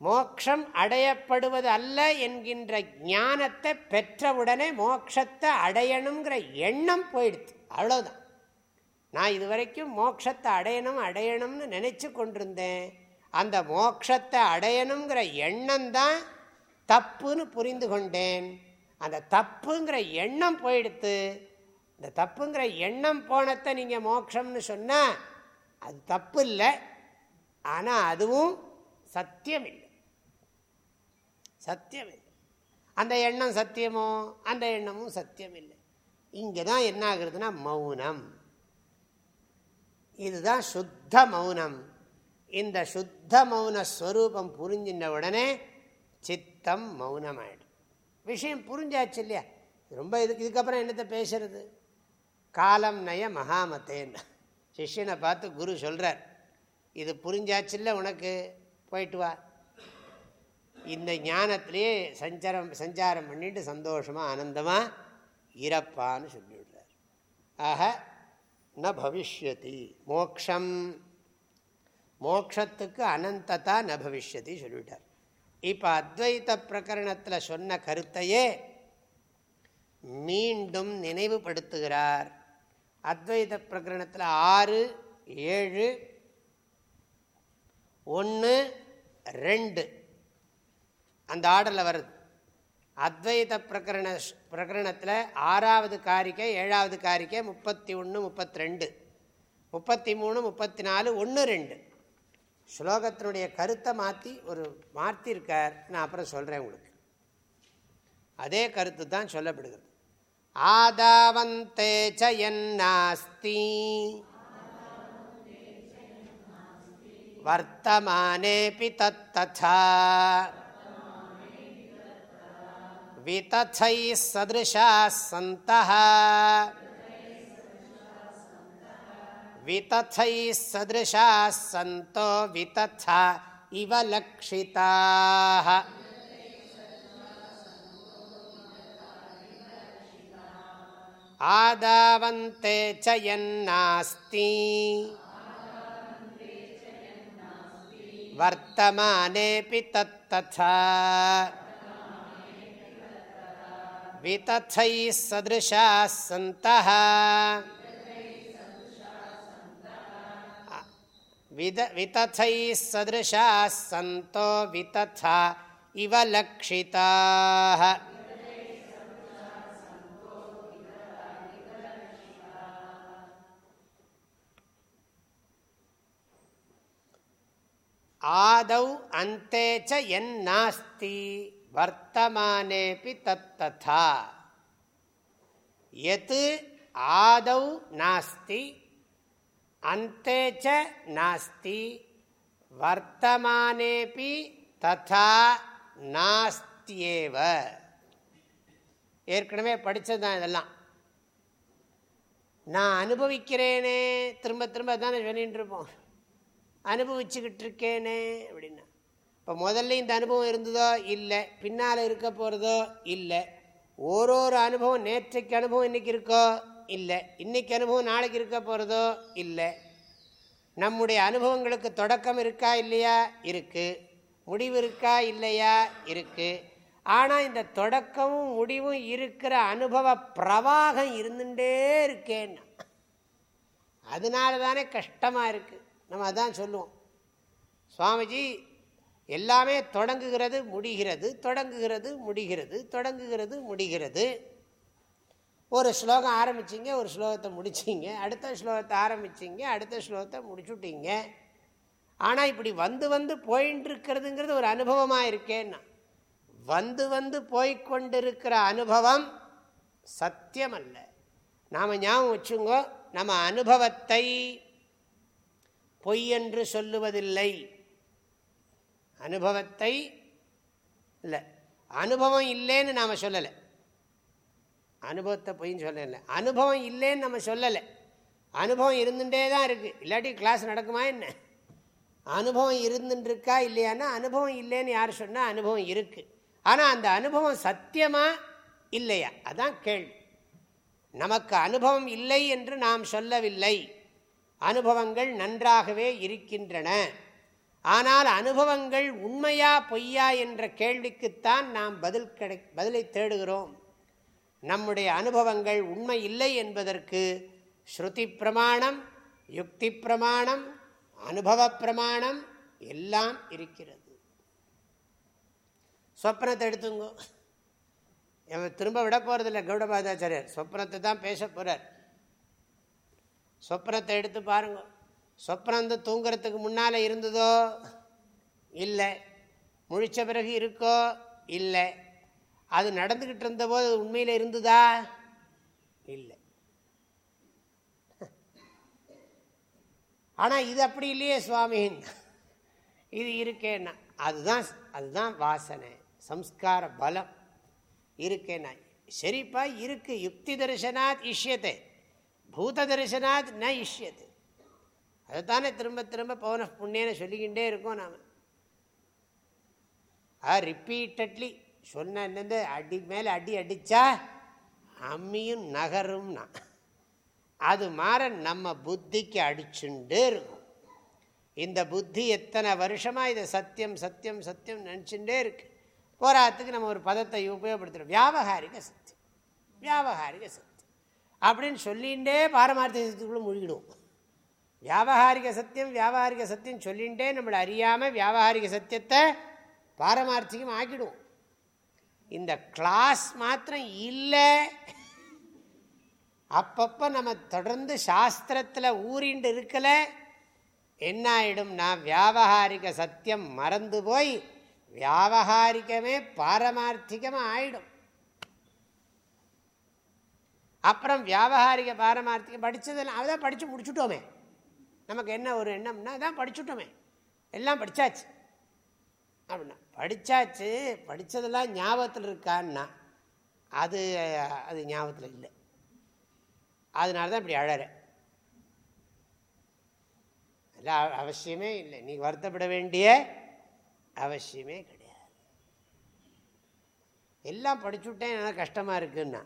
Speaker 1: மோக்ஷம் அடையப்படுவது அல்ல என்கின்ற ஞானத்தை பெற்றவுடனே மோட்சத்தை அடையணுங்கிற எண்ணம் போயிடுது. அவ்வளோதான் நான் இது வரைக்கும் மோக்ஷத்தை அடையணும் அடையணும்னு நினச்சி கொண்டிருந்தேன். அந்த மோக்ஷத்தை அடையணுங்கிற எண்ணம் தான் தப்புன்னு புரிந்து கொண்டேன். அந்த தப்புங்கிற எண்ணம் போயிடுத்து இந்த தப்புங்கிற எண்ணம் போனத்தை நீங்கள் மோக்ஷம்னு சொன்னால் அது தப்பு இல்லை ஆனால் அதுவும் சத்தியம் இல்லை சத்தியம் இல்லை அந்த எண்ணம் சத்தியமோ? அந்த எண்ணமும் சத்தியம் இல்லை இங்கே தான் என்ன ஆகுறதுன்னா மௌனம். இதுதான் சுத்த மௌனம். இந்த சுத்த மௌன ஸ்வரூபம் புரிஞ்சின்ற உடனே சித்தம் மௌனம் ஆயிடும் விஷயம் புரிஞ்சாச்சு இல்லையா? ரொம்ப இதுக்கு இதுக்கப்புறம் என்னத்தை பேசுறது? காலம் நய மகாமத்தேன்னு. சிஷ்யனை பார்த்து குரு சொல்கிறார் இது புரிஞ்சாச்சு இல்லை உனக்கு? போயிட்டு வா. இந்த ஞானத்திலேயே சஞ்சாரம் சஞ்சாரம் பண்ணிட்டு சந்தோஷமாக ஆனந்தமாக இறப்பான்னு சொல்லிவிடுறார். ஆக ந பவிஷ்யதி மோக்ஷம். மோக்ஷத்துக்கு அனந்ததா ந பவிஷ்யதி சொல்லிவிட்டார். இப்போ அத்வைத பிரகரணத்தில் சொன்ன கருத்தையே மீண்டும் நினைவுபடுத்துகிறார். அத்வைத பிரகரணத்தில் ஆறு ஏழு ஒன்று ரெண்டு. அந்த ஆர்டரில் வருது. அத்வைத பிரகரண பிரகரணத்தில் ஆறாவது காரிக்கை ஏழாவது காரிக்கை முப்பத்தி ஒன்று முப்பத்தி ரெண்டு. முப்பத்தி மூணு முப்பத்தி நாலு ஒன்று ரெண்டு. ஸ்லோகத்தினுடைய கருத்தை மாற்றி ஒரு மாற்றிருக்கார் நான் அப்புறம் சொல்கிறேன் உங்களுக்கு. அதே கருத்து தான் சொல்லப்படுகிறது. ஆதாவந்தே சயன்னாஸ்தி வர்த்தமானேபி தத்ததா वितथैः सदृशाः सन्तः वितथैः सदृशाः सन्तो वितथा इव लक्षिताः आदावन्ते च यन्नास्ति वर्तमानेऽपि तत्तथा वितथैः सदृशाः सन्तः विद वितथैः सदृशाः सन्तो वितथा इव लक्षिताः आदौ अन्ते च यन्नास्ति வர்த்தமானேபி தத்ததா. எது ஆதௌ நாஸ்தி அந்தேச்ச நாஸ்தி. வர்த்தமானேபி ததா நாஸ்தியேவ. ஏற்கனவே படித்தது இதெல்லாம். நான் அனுபவிக்கிறேனே திரும்ப திரும்ப தானே சொல்லிகிட்டு இருப்போம். அனுபவிச்சுக்கிட்டு இருக்கேனே அப்படின்னா. இப்போ முதல்ல இந்த அனுபவம் இருந்ததோ இல்லை பின்னால் இருக்க போகிறதோ இல்லை. ஒரு ஒரு அனுபவம் நேற்றைக்கு அனுபவம் இன்றைக்கி இருக்கோ இல்லை இன்றைக்கி அனுபவம் நாளைக்கு இருக்க போகிறதோ இல்லை. நம்முடைய அனுபவங்களுக்கு தொடக்கம் இருக்கா இல்லையா? இருக்குது முடிவு இருக்கா இல்லையா? இருக்குது ஆனால் இந்த தொடக்கமும் முடிவும் இருக்கிற அனுபவ பிரவாகம் இருந்துட்டே இருக்கேன்னா அதனால தானே கஷ்டமாக இருக்குது நம்ம அதான் சொல்லுவோம். சுவாமிஜி எல்லாமே தொடங்குகிறது முடிகிறது தொடங்குகிறது முடிகிறது தொடங்குகிறது முடிகிறது. ஒரு ஸ்லோகம் ஆரம்பிச்சிங்க ஒரு ஸ்லோகத்தை முடிச்சிங்க அடுத்த ஸ்லோகத்தை ஆரம்பிச்சிங்க அடுத்த ஸ்லோகத்தை முடிச்சுட்டிங்க. ஆனால் இப்படி வந்து வந்து போயின்னு இருக்கிறதுங்கிறது ஒரு அனுபவமாக இருக்கேன்னா வந்து வந்து போய்கொண்டிருக்கிற அனுபவம் சத்தியம் அல்ல நாம் ஞாபகம் வச்சுங்கோ நம்ம அனுபவத்தை பொய் என்று சொல்லுவதில்லை. அனுபவத்தை இல்லை. அனுபவம் இல்லைன்னு நாம் சொல்லலை. அனுபவத்தை பொய்ன்னு சொல்லலை. அனுபவம் இல்லைன்னு நம்ம சொல்லலை. அனுபவம் இருந்துகிட்டே தான் இருக்குது இல்லாட்டி கிளாஸ் நடக்குமா என்ன? அனுபவம் இருந்துருக்கா இல்லையானா அனுபவம் இல்லைன்னு யார் சொன்னால் அனுபவம் இருக்குது ஆனால் அந்த அனுபவம் சத்தியமாக இல்லையா? அதான் கேள்வி. நமக்கு அனுபவம் இல்லை என்று நாம் சொல்லவில்லை. அனுபவங்கள் நன்றாகவே இருக்கின்றன. ஆனால் அனுபவங்கள் உண்மையா பொய்யா என்ற கேள்விக்குத்தான் நாம் பதில் கிடை பதிலை தேடுகிறோம். நம்முடைய அனுபவங்கள் உண்மை இல்லை என்பதற்கு ஸ்ருதி பிரமாணம் யுக்தி பிரமாணம் அனுபவ பிரமாணம் எல்லாம் இருக்கிறது. சொப்னத்தை எடுத்துங்கோ. திரும்ப விட போகிறதில்ல கௌடபாதாச்சாரியர். சொப்னத்தை தான் பேச போகிறார் சொப்னத்தை எடுத்து பாருங்க. சொப்னம் வந்து தூங்குறதுக்கு முன்னால் இருந்ததோ? இல்லை. முழித்த பிறகு இருக்கோ? இல்லை. அது நடந்துக்கிட்டு இருந்தபோது உண்மையில் இருந்ததா? இல்லை. ஆனால் இது அப்படி இல்லையே சுவாமின் இது இருக்கேன்னா. அதுதான் அதுதான் வாசனை. சம்ஸ்கார பலம். இருக்கேன்னா. சரிப்பா இருக்கு. யுக்தி தரிசனாத் இஷ்யத்தை பூத தரிசனாத் ந இஷ்யது. அதைத்தானே திரும்ப திரும்ப பவன புண்ணியன்னு சொல்லிக்கிட்டே இருக்கோம் நாம். ஆ ரிப்பீட்டட்லி சொன்ன அடி மேலே அடி அடித்தா அம்மியும் நகரும்னா. அது மாற நம்ம புத்திக்கு அடிச்சுட்டே இருக்கும். இந்த புத்தி எத்தனை வருஷமாக இதை சத்தியம் சத்தியம் சத்தியம் நினச்சுட்டே இருக்கு. போராத்துக்கு நம்ம ஒரு பதத்தை உபயோகப்படுத்துகிறோம் வியாபகாரிக சத்தியம். வியாபகாரிக சத்தியம். அப்படின்னு சொல்லிகிட்டே பாரமார்த்திக சத்தியத்துக்குள்ளே முழுகிடுவோம். வியாபகாரிக சத்தியம் வியாபகாரிக சத்தியம் சொல்லிகிட்டே நம்மளை அறியாமல் வியாபகாரிக சத்தியத்தை பாரமார்த்திகம் ஆக்கிடுவோம் இந்த கிளாஸ் மாத்திரம் இல்லை. அப்பப்போ நம்ம தொடர்ந்து சாஸ்திரத்தில் ஊறிண்டு இருக்கலை. என்ன ஆயிடும்னா வியாபகாரிக சத்தியம் மறந்து போய் வியாபகாரிகமே பாரமார்த்திகமாக ஆயிடும். அப்புறம் வியாபகாரிக பாரமார்த்திகம் படித்ததெல்லாம் அதான் படித்து முடிச்சுட்டோமே. நமக்கு என்ன ஒரு எண்ணம்னா தான் படிச்சுட்டோமே. எல்லாம் படித்தாச்சு அப்படின்னா படித்தாச்சு படித்ததெல்லாம் ஞாபகத்தில் இருக்கான்னா அது அது ஞாபகத்தில் இல்லை. அதனால தான் இப்படி அழற. எல்லாம் அவசியமே இல்லை. நீ வருத்தப்பட வேண்டிய அவசியமே கிடையாது. எல்லாம் படிச்சுட்டேன் எனக்கு கஷ்டமாக இருக்குன்னா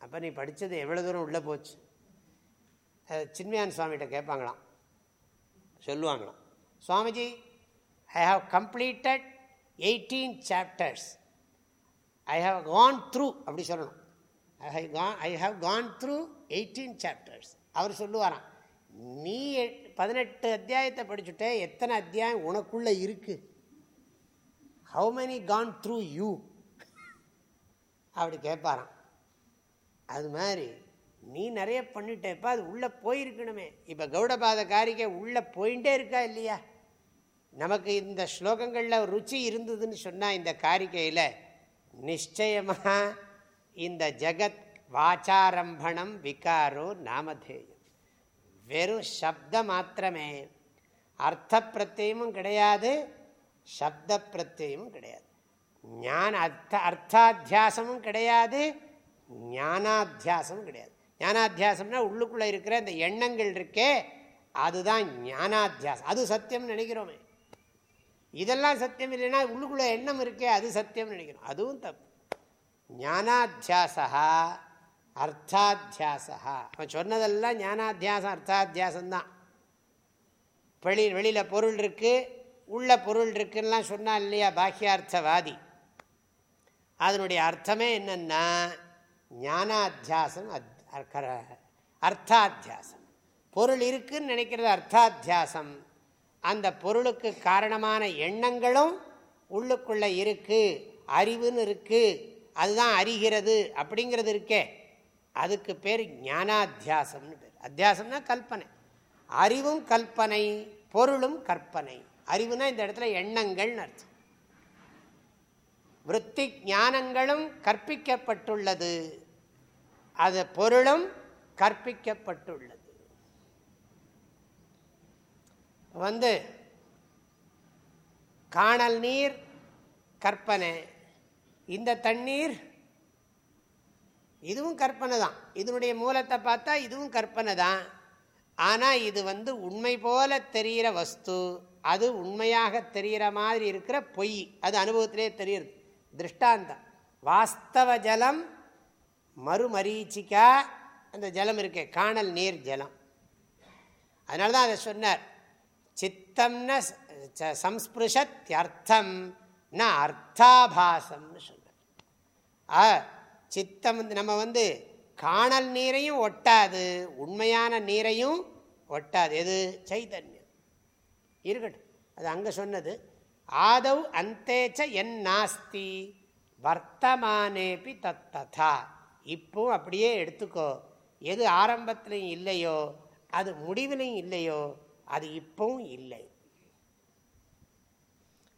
Speaker 1: அப்போ நீ படித்தது எவ்வளோ தூரம் உள்ளே போச்சு? சின்மயான் சுவாமிகிட்ட கேட்பாங்களாம். சொல்லுவாங்களாம். Swamiji I have completed eighteen chapters I have gone through அப்படி சொல்லணும். I have gone I have gone through eighteen chapters அவர் சொல்லுவாராம் நீ பதினெட்டு அத்தியாயத்தை படிச்சுட்டே எத்தனை அத்தியாயம் உனக்குள்ளே இருக்குது how many gone through you அப்படி கேட்பாராம். அது மாதிரி நீ நிறைய பண்ணிட்டேப்பா அது உள்ளே போயிருக்கணுமே. இப்போ கௌடபாத காரிக்கை உள்ளே போயிட்டே இருக்கா இல்லையா? நமக்கு இந்த ஸ்லோகங்களில் ருச்சி இருந்ததுன்னு சொன்னால் இந்த காரிக்கையில் நிச்சயமாக இந்த ஜகத் வாச்சாரம்பணம் விகாரோ நாமதேயம். வெறும் சப்த மாத்திரமே. அர்த்த பிரத்தியமும் கிடையாது சப்த பிரத்தியமும் கிடையாது. ஞான அர்த்த அர்த்தாத்தியாசமும் கிடையாது ஞானாத்தியாசமும் கிடையாது. ஞானாத்தியாசம்னா உள்ளுக்குள்ளே இருக்கிற இந்த எண்ணங்கள் இருக்கே அதுதான் ஞானாத்தியாசம். அது சத்தியம்னு நினைக்கிறோமே. இதெல்லாம் சத்தியம் இல்லைன்னா உள்ளுக்குள்ளே எண்ணம் இருக்கே அது சத்தியம்னு நினைக்கிறோம். அதுவும் தப்பு. ஞானாத்தியாசா அர்த்தாத்தியாசா அவன் சொன்னதெல்லாம் ஞானாத்தியாசம் அர்த்தாத்தியாசம்தான். வெளி வெளியில் பொருள் இருக்குது உள்ள பொருள் இருக்குன்னெலாம் சொன்னால் இல்லையா பாக்கியார்த்தவாதி அதனுடைய அர்த்தமே என்னென்னா ஞானாத்தியாசம் அத் அர்த்தாத்தியாசம். பொருள் இருக்குன்னு நினைக்கிறது அர்த்தாத்தியாசம். அந்த பொருளுக்கு காரணமான எண்ணங்களும் உள்ளுக்குள்ளே இருக்குது அறிவுன்னு இருக்குது அதுதான் அறிகிறது அப்படிங்கிறது இருக்கே. அதுக்கு பேர் ஞானாத்தியாசம்னு பேர். அத்தியாசம்னா கல்பனை. அறிவும் கல்பனை பொருளும் கற்பனை. அறிவுனா இந்த இடத்துல எண்ணங்கள்னு அர்த்தம். விற்பி ஞானங்களும் கற்பிக்கப்பட்டுள்ளது. அது பொருளும் கற்பிக்கப்பட்டுள்ளது. வந்து காணல் நீர் கற்பனை. இந்த தண்ணீர் இதுவும் கற்பனை தான். இதனுடைய மூலத்தை பார்த்தா இதுவும் கற்பனை தான். ஆனால் இது வந்து உண்மை போல தெரிகிற வஸ்து. அது உண்மையாக தெரிகிற மாதிரி இருக்கிற பொய். அது அனுபவத்திலே தெரியுது திருஷ்டாந்தம். வாஸ்தவ ஜலம் மறுமரீச்சிக்கா. அந்த ஜலம் இருக்கே காணல் நீர் ஜலம். அதனால தான் அதை சொன்னார். சித்தம்ன சம்ஸ்பிருஷத்தியர்த்தம் ந அர்த்தாபாசம்னு சொன்னார். சித்தம் வந்து நம்ம வந்து காணல் நீரையும் ஒட்டாது உண்மையான நீரையும் ஒட்டாது. எது? சைதன்யம். இருக்கட்டும். அது அங்கே சொன்னது. ஆதவ் அந்தேச்ச என் நாஸ்தி வர்த்தமானேபி தத்ததா இப்போ அப்படியே எடுத்துக்கோ. எது ஆரம்பத்திலையும் இல்லையோ அது முடிவிலையும் இல்லையோ அது இப்பவும் இல்லை.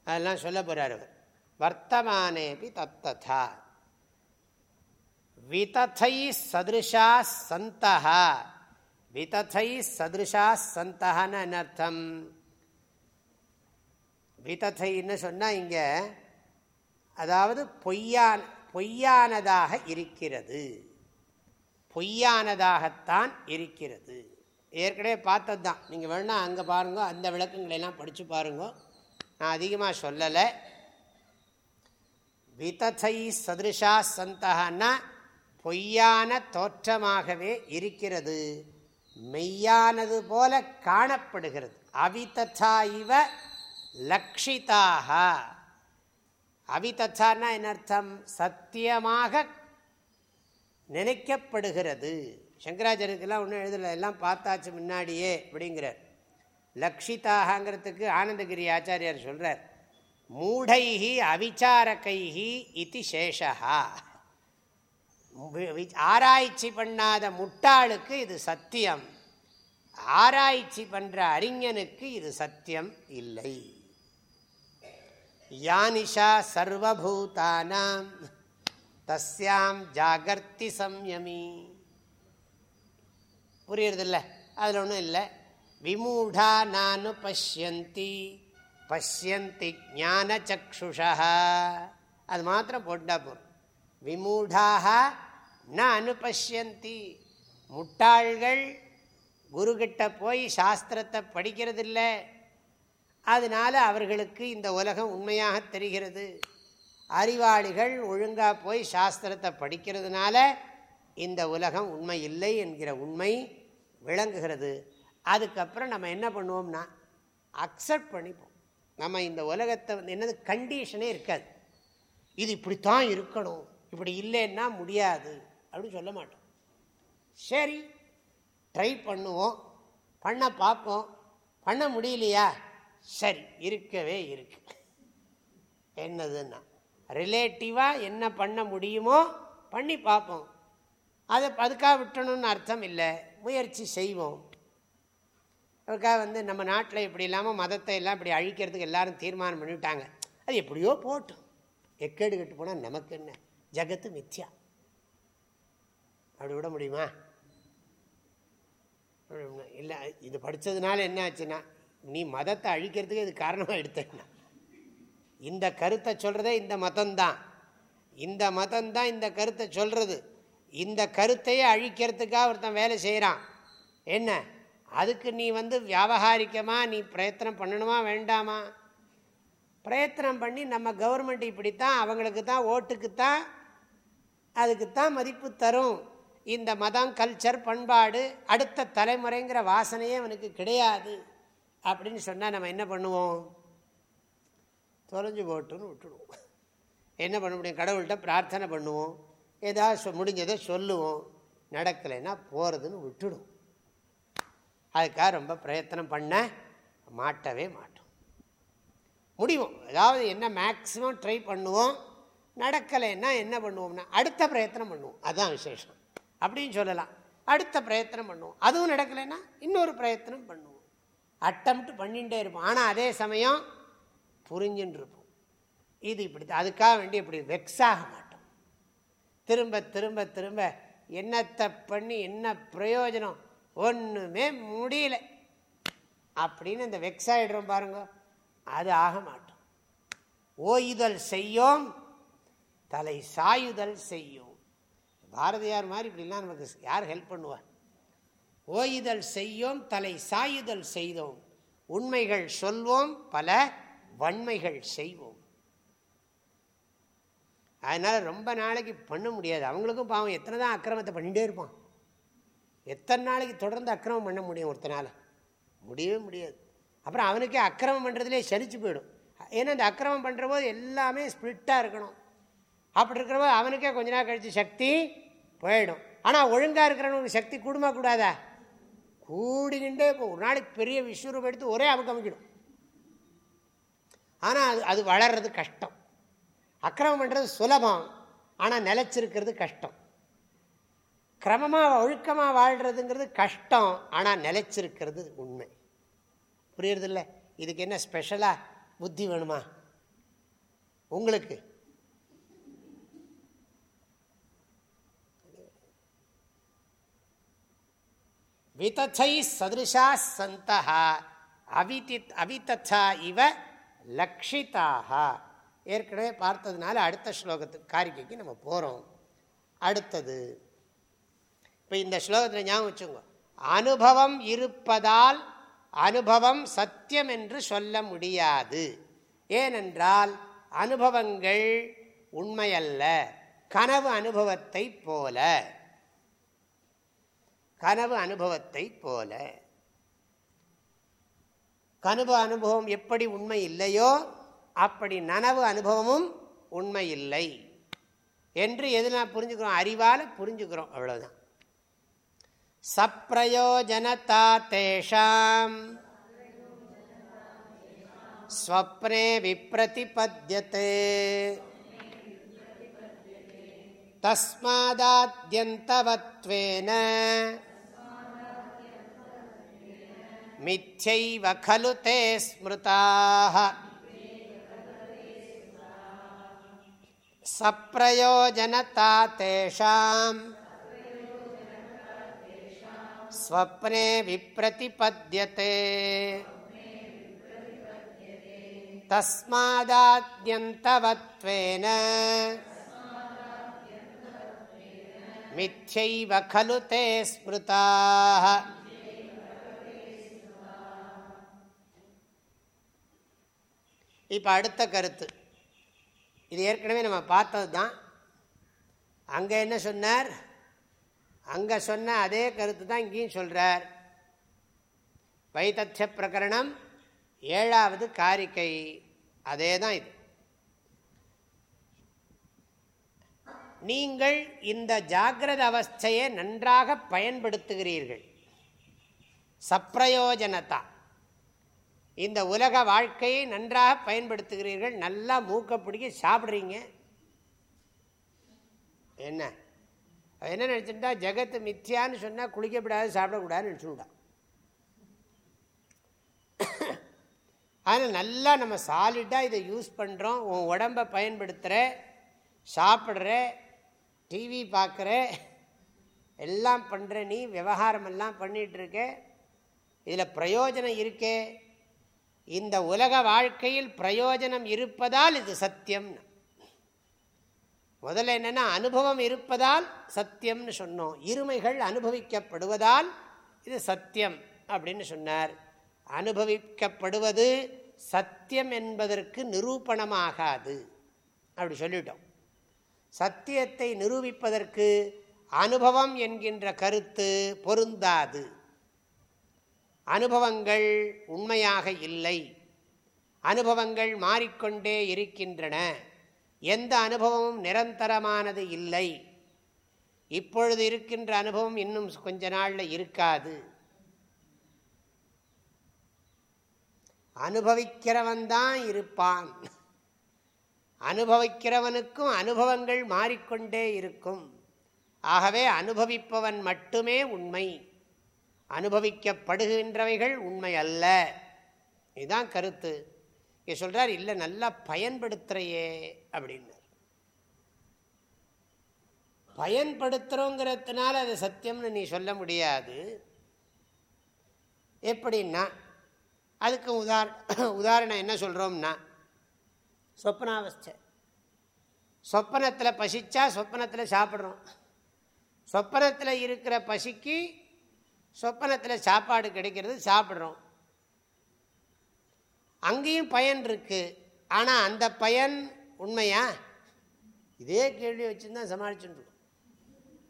Speaker 1: அதெல்லாம் சொல்ல போகிறார் அவர். வர்த்தமானேபி தத்ததா. விதத்தை சதிருஷா சந்தா விதத்தை சதிருஷா சந்தகான்னு அர்த்தம்? விதத்தைன்னு சொன்னால் இங்கே அதாவது பொய்யான பொய்யானதாக இருக்கிறது. பொய்யானதாகத்தான் இருக்கிறது. ஏற்கனவே பார்த்தது தான் நீங்கள் வேணால் அங்கே பாருங்க அந்த விளக்கங்களெல்லாம் படித்து பாருங்க. நான் அதிகமாக சொல்லலை. விதத்தை சதிருஷா சந்தகன்னா பொய்யான தோற்றமாகவே இருக்கிறது. மெய்யானது போல காணப்படுகிறது. அவிததா இவ லக்ஷிதாக அவிதத்தான்னா என்ன அர்த்தம் சத்தியமாக நினைக்கப்படுகிறது. சங்கராச்சாரியத்துக்கெல்லாம் ஒன்றும் எழுதலை. எல்லாம் பார்த்தாச்சு முன்னாடியே அப்படிங்கிறார். லக்ஷிதாகங்கிறதுக்கு ஆனந்தகிரி ஆச்சாரியார் சொல்கிறார் மூடைகி அவிச்சாரகைஹி இது சேஷா ஆராய்ச்சி பண்ணாத முட்டாளுக்கு இது சத்தியம். ஆராய்ச்சி பண்ணுற அறிஞனுக்கு இது சத்தியம் இல்லை. யானிஷா சர்வபூதானாம் தஸ்யாம் ஜாகர்த்தி சம்யமி புரியுறதில்ல? அதில் ஒன்றும் இல்லை. விமூடா நானு பஷ்யந்தி பஷ்யந்தி ஞான சக்ஷுஷா. அது மாத்திரம் போட்டால் போகும் விமூடாக ந அனுபஷ்யந்தி முட்டாள்கள் குருகிட்ட போய் சாஸ்திரத்தை படிக்கிறதில்ல. அதனால அவர்களுக்கு இந்த உலகம் உண்மையாக தெரிகிறது. அறிவாளிகள் ஒழுங்காக போய் சாஸ்திரத்தை படிக்கிறதுனால இந்த உலகம் உண்மை இல்லை என்கிற உண்மை விளங்குகிறது. அதுக்கப்புறம் நம்ம என்ன பண்ணுவோம்னா அக்செப்ட் பண்ணிப்போம். நம்ம இந்த உலகத்தை வந்து என்னது கண்டிஷனே இருக்காது. இது இப்படித்தான் இருக்கணும். இப்படி இல்லைன்னா முடியாது அப்படின்னு சொல்ல மாட்டோம். சரி ட்ரை பண்ணுவோம். பண்ண பார்ப்போம். பண்ண முடியலையா? சரி இருக்கவே இருக்கு. என்னதுன்னா ரிலேட்டிவாக என்ன பண்ண முடியுமோ பண்ணி பார்ப்போம். அதை அதுக்காக விட்டணும்னு அர்த்தம் இல்லை. முயற்சி செய்வோம். அதுக்காக வந்து நம்ம நாட்டில் இப்படி இல்லாமல் மதத்தை எல்லாம் இப்படி அழிக்கிறதுக்கு எல்லாரும் தீர்மானம் பண்ணிவிட்டாங்க அது எப்படியோ போட்டோம். எக்கேடு கெட்டு போனால் நமக்கு என்ன? ஜகத்து மித்யா. அப்படி விட முடியுமா? இல்லை இது படித்ததுனால என்ன ஆச்சுன்னா நீ மதத்தை அழிக்கிறதுக்கு இது காரணமாக எடுத்தேன்னா. இந்த கருத்தை சொல்கிறதே இந்த மதம்தான். இந்த மதம்தான் இந்த கருத்தை சொல்கிறது இந்த கருத்தையே அழிக்கிறதுக்காக ஒருத்தன் வேலை செய்கிறான் என்ன? அதுக்கு நீ வந்து வியாபகாரிக்கமாக நீ பிரயத்தனம் பண்ணணுமா வேண்டாமா? பிரயத்தனம் பண்ணி நம்ம கவர்மெண்ட் இப்படித்தான் அவங்களுக்கு தான் ஓட்டுக்கு தான் அதுக்கு தான் மதிப்பு தரும். இந்த மதம் கல்ச்சர் பண்பாடு அடுத்த தலைமுறைங்கிற வாசனையே அவனுக்கு கிடையாது. அப்படின்னு சொன்னால் நம்ம என்ன பண்ணுவோம்? தொலைஞ்சு போட்டுன்னு விட்டுடுவோம். என்ன பண்ண முடியும்? கடவுள்கிட்ட பிரார்த்தனை பண்ணுவோம். ஏதாவது முடிஞ்சதை சொல்லுவோம். நடக்கலைன்னா போகிறதுன்னு விட்டுடும். அதுக்காக ரொம்ப பிரயத்தனம் பண்ண மாட்டவே மாட்டோம். முடிவோம். அதாவது என்ன மேக்ஸிமம் ட்ரை பண்ணுவோம். நடக்கலைன்னா என்ன பண்ணுவோம்னா அடுத்த பிரயத்தனம் பண்ணுவோம். அதுதான் விசேஷம். அப்படின்னு சொல்லலாம். அடுத்த பிரயத்தனம் பண்ணுவோம். அதுவும் நடக்கலைன்னா இன்னொரு பிரயத்தனம் பண்ணுவோம். அட்டம்ப்ட் பண்ணிகிட்டே இருப்போம். ஆனால் அதே சமயம் புரிஞ்சுன்னு இருப்போம் இது இப்படி அதுக்காக வேண்டி இப்படி வெக்ஸாக மாட்டோம். திரும்ப திரும்ப திரும்ப என்னத்தை பண்ணி என்ன பிரயோஜனம்? ஒன்றுமே முடியல. அப்படின்னு இந்த வெக்ஸ் ஆகிடுறோம் பாருங்க. அது ஆக மாட்டோம். ஓயுதல் செய்யோம் தலை சாயுதல் செய்யும். பாரதியார் மாதிரி இப்படிலாம் நமக்கு யார் ஹெல்ப் பண்ணுவார் ஓயுதல் செய்யோம் தலை சாயுதல் செய்தோம். உண்மைகள் சொல்வோம் பல வன்மைகள் செய்வோம். அதனால் ரொம்ப நாளைக்கு பண்ண முடியாது. அவங்களுக்கும் பாவம் எத்தனை தான் அக்கிரமத்தை பண்ணிகிட்டே இருப்பான். எத்தனை நாளைக்கு தொடர்ந்து அக்கிரமம் பண்ண முடியும் ஒருத்தனால்? முடியவே முடியாது. அப்புறம் அவனுக்கே அக்கிரமம் பண்ணுறதுலே சரிச்சு போயிடும். ஏன்னா இந்த அக்கிரமம் பண்ணுற போது எல்லாமே ஸ்பிரிட்டாக இருக்கணும். அப்படி இருக்கிறபோது அவனுக்கே கொஞ்ச நாள் கழித்து சக்தி போயிடும். ஆனால் ஒழுங்காக இருக்கிறவனுக்கு சக்தி கூடுமா கூடாதா? கூடிக்கிண்டே இப்போ ஒரு நாளைக்கு பெரிய விஸ்வரூபம் எடுத்து ஒரே அமுக்கு அமைக்கிடும் ஆனால் அது அது வளர்றது கஷ்டம். அக்கிரமம் பண்ணுறது சுலபம். ஆனால் நிலச்சிருக்கிறது கஷ்டம். கிரமமாக ஒழுக்கமாக வாழ்கிறதுங்கிறது கஷ்டம். ஆனால் நிலைச்சிருக்கிறது உண்மை. புரியுறதில்ல? இதுக்கு என்ன ஸ்பெஷலாக புத்தி வேணுமா? உங்களுக்கு? விதத்தை சதிருஷா சந்தா அவிதி அவிதா இவ லக்ஷிதாக ஏற்கனவே பார்த்ததுனால அடுத்த ஸ்லோகத்துக்கு காரிக்கைக்கு நம்ம போகிறோம் அடுத்தது இப்போ இந்த ஸ்லோகத்தில் ஞாபகம் வச்சுங்க அனுபவம் இருப்பதால் அனுபவம் சத்தியம் என்று சொல்ல முடியாது. ஏனென்றால் அனுபவங்கள் உண்மையல்ல கனவு அனுபவத்தை போல. கனவு அனுபவத்தை போல. கனவு அனுபவம் எப்படி உண்மை இல்லையோ அப்படி நனவு அனுபவமும் உண்மை இல்லை. என்று எது புரிஞ்சுக்கிறோம்? அறிவால் புரிஞ்சுக்கிறோம் அவ்வளோதான் சப்ரயோஜனதா தேஷாம். ஸ்வப்னே விப்ரதிபத்தியதே தஸ்மாதாத்யந்தவத்வேன. मिथ्यैव खलु ते स्मृताः सप्रयोजनता तेषां स्वप्ने विप्रतिपद्यते तस्मादाद्यन्तवत्वेन मिथ्यैव खलु ते स्मृताः இப்போ அடுத்த கருத்து. இது ஏற்கனவே நம்ம பார்த்தது தான் அங்கே என்ன சொன்னார்? அங்கே சொன்ன அதே கருத்து தான் இங்கேயும் சொல்கிறார் வைத்தத்திய பிரகரணம் ஏழாவது காரிக்கை. அதே தான் இது. நீங்கள் இந்த ஜாகிரத அவஸ்தையை நன்றாக பயன்படுத்துகிறீர்கள். சப்ரயோஜனத்தான் இந்த உலக வாழ்க்கையை நன்றாக பயன்படுத்துகிறீர்கள் நல்லா மூக்க பிடிக்க சாப்பிட்றீங்க. என்ன? என்ன நினச்சுட்டா ஜெகத்து மித்தியான்னு சொன்னால் குளிக்கப்படாது சாப்பிடக்கூடாதுன்னு நினச்சுட்டான் ஆனால் நல்லா நம்ம சாலிடாக இதை யூஸ் பண்ணுறோம் உன் உடம்பை பயன்படுத்துகிற சாப்பிட்ற டிவி பார்க்குற எல்லாம் பண்ணுற நீ விவகாரமெல்லாம் பண்ணிகிட்ருக்க இதில் பிரயோஜனம் இருக்கே. இந்த உலக வாழ்க்கையில் பிரயோஜனம் இருப்பதால் இது சத்தியம். முதல்ல என்னென்னா அனுபவம் இருப்பதால் சத்தியம்னு சொன்னோம். இருமைகள் அனுபவிக்கப்படுவதால் இது சத்தியம் அப்படின்னு சொன்னார். அனுபவிக்கப்படுவது சத்தியம் என்பதற்கு நிரூபணமாகாது அப்படி சொல்லிட்டோம். சத்தியத்தை நிரூபிப்பதற்கு அனுபவம் என்கின்ற கருத்து பொருந்தாது. அனுபவங்கள் உண்மையாக இல்லை. அனுபவங்கள் மாறிக்கொண்டே இருக்கின்றன. எந்த அனுபவமும் நிரந்தரமானது இல்லை. இப்பொழுது இருக்கின்ற அனுபவம் இன்னும் கொஞ்ச நாளில் இருக்காது. அனுபவிக்கிறவன் தான் இருப்பான். அனுபவிக்கிறவனுக்கும் அனுபவங்கள் மாறிக்கொண்டே இருக்கும். ஆகவே அனுபவிப்பவன் மட்டுமே உண்மை. அனுபவிக்கப்படுகின்றவைகள் உண்மை அல்ல இதுதான் கருத்து. இங்கே சொல்கிறார் இல்லை நல்லா பயன்படுத்துகிறையே அப்படின்னார். பயன்படுத்துகிறோங்கிறதுனால அது சத்தியம்னு நீ சொல்ல முடியாது. எப்படின்னா அதுக்கு உதார உதாரணம் என்ன சொல்கிறோம்னா சொப்பனாவஸ்தை. சொப்பனத்தில் பசிச்சா சொப்பனத்தில் சாப்பிட்றோம். சொப்பனத்தில் இருக்கிற பசிக்கு சொப்பனத்தில் சாப்பாடு கிடைக்கிறது சாப்பிட்றோம். அங்கேயும் பயன் இருக்குது ஆனால் அந்த பயன் உண்மையா? இதே கேள்வி வச்சுருந்தான் சமாளிச்சுட்டு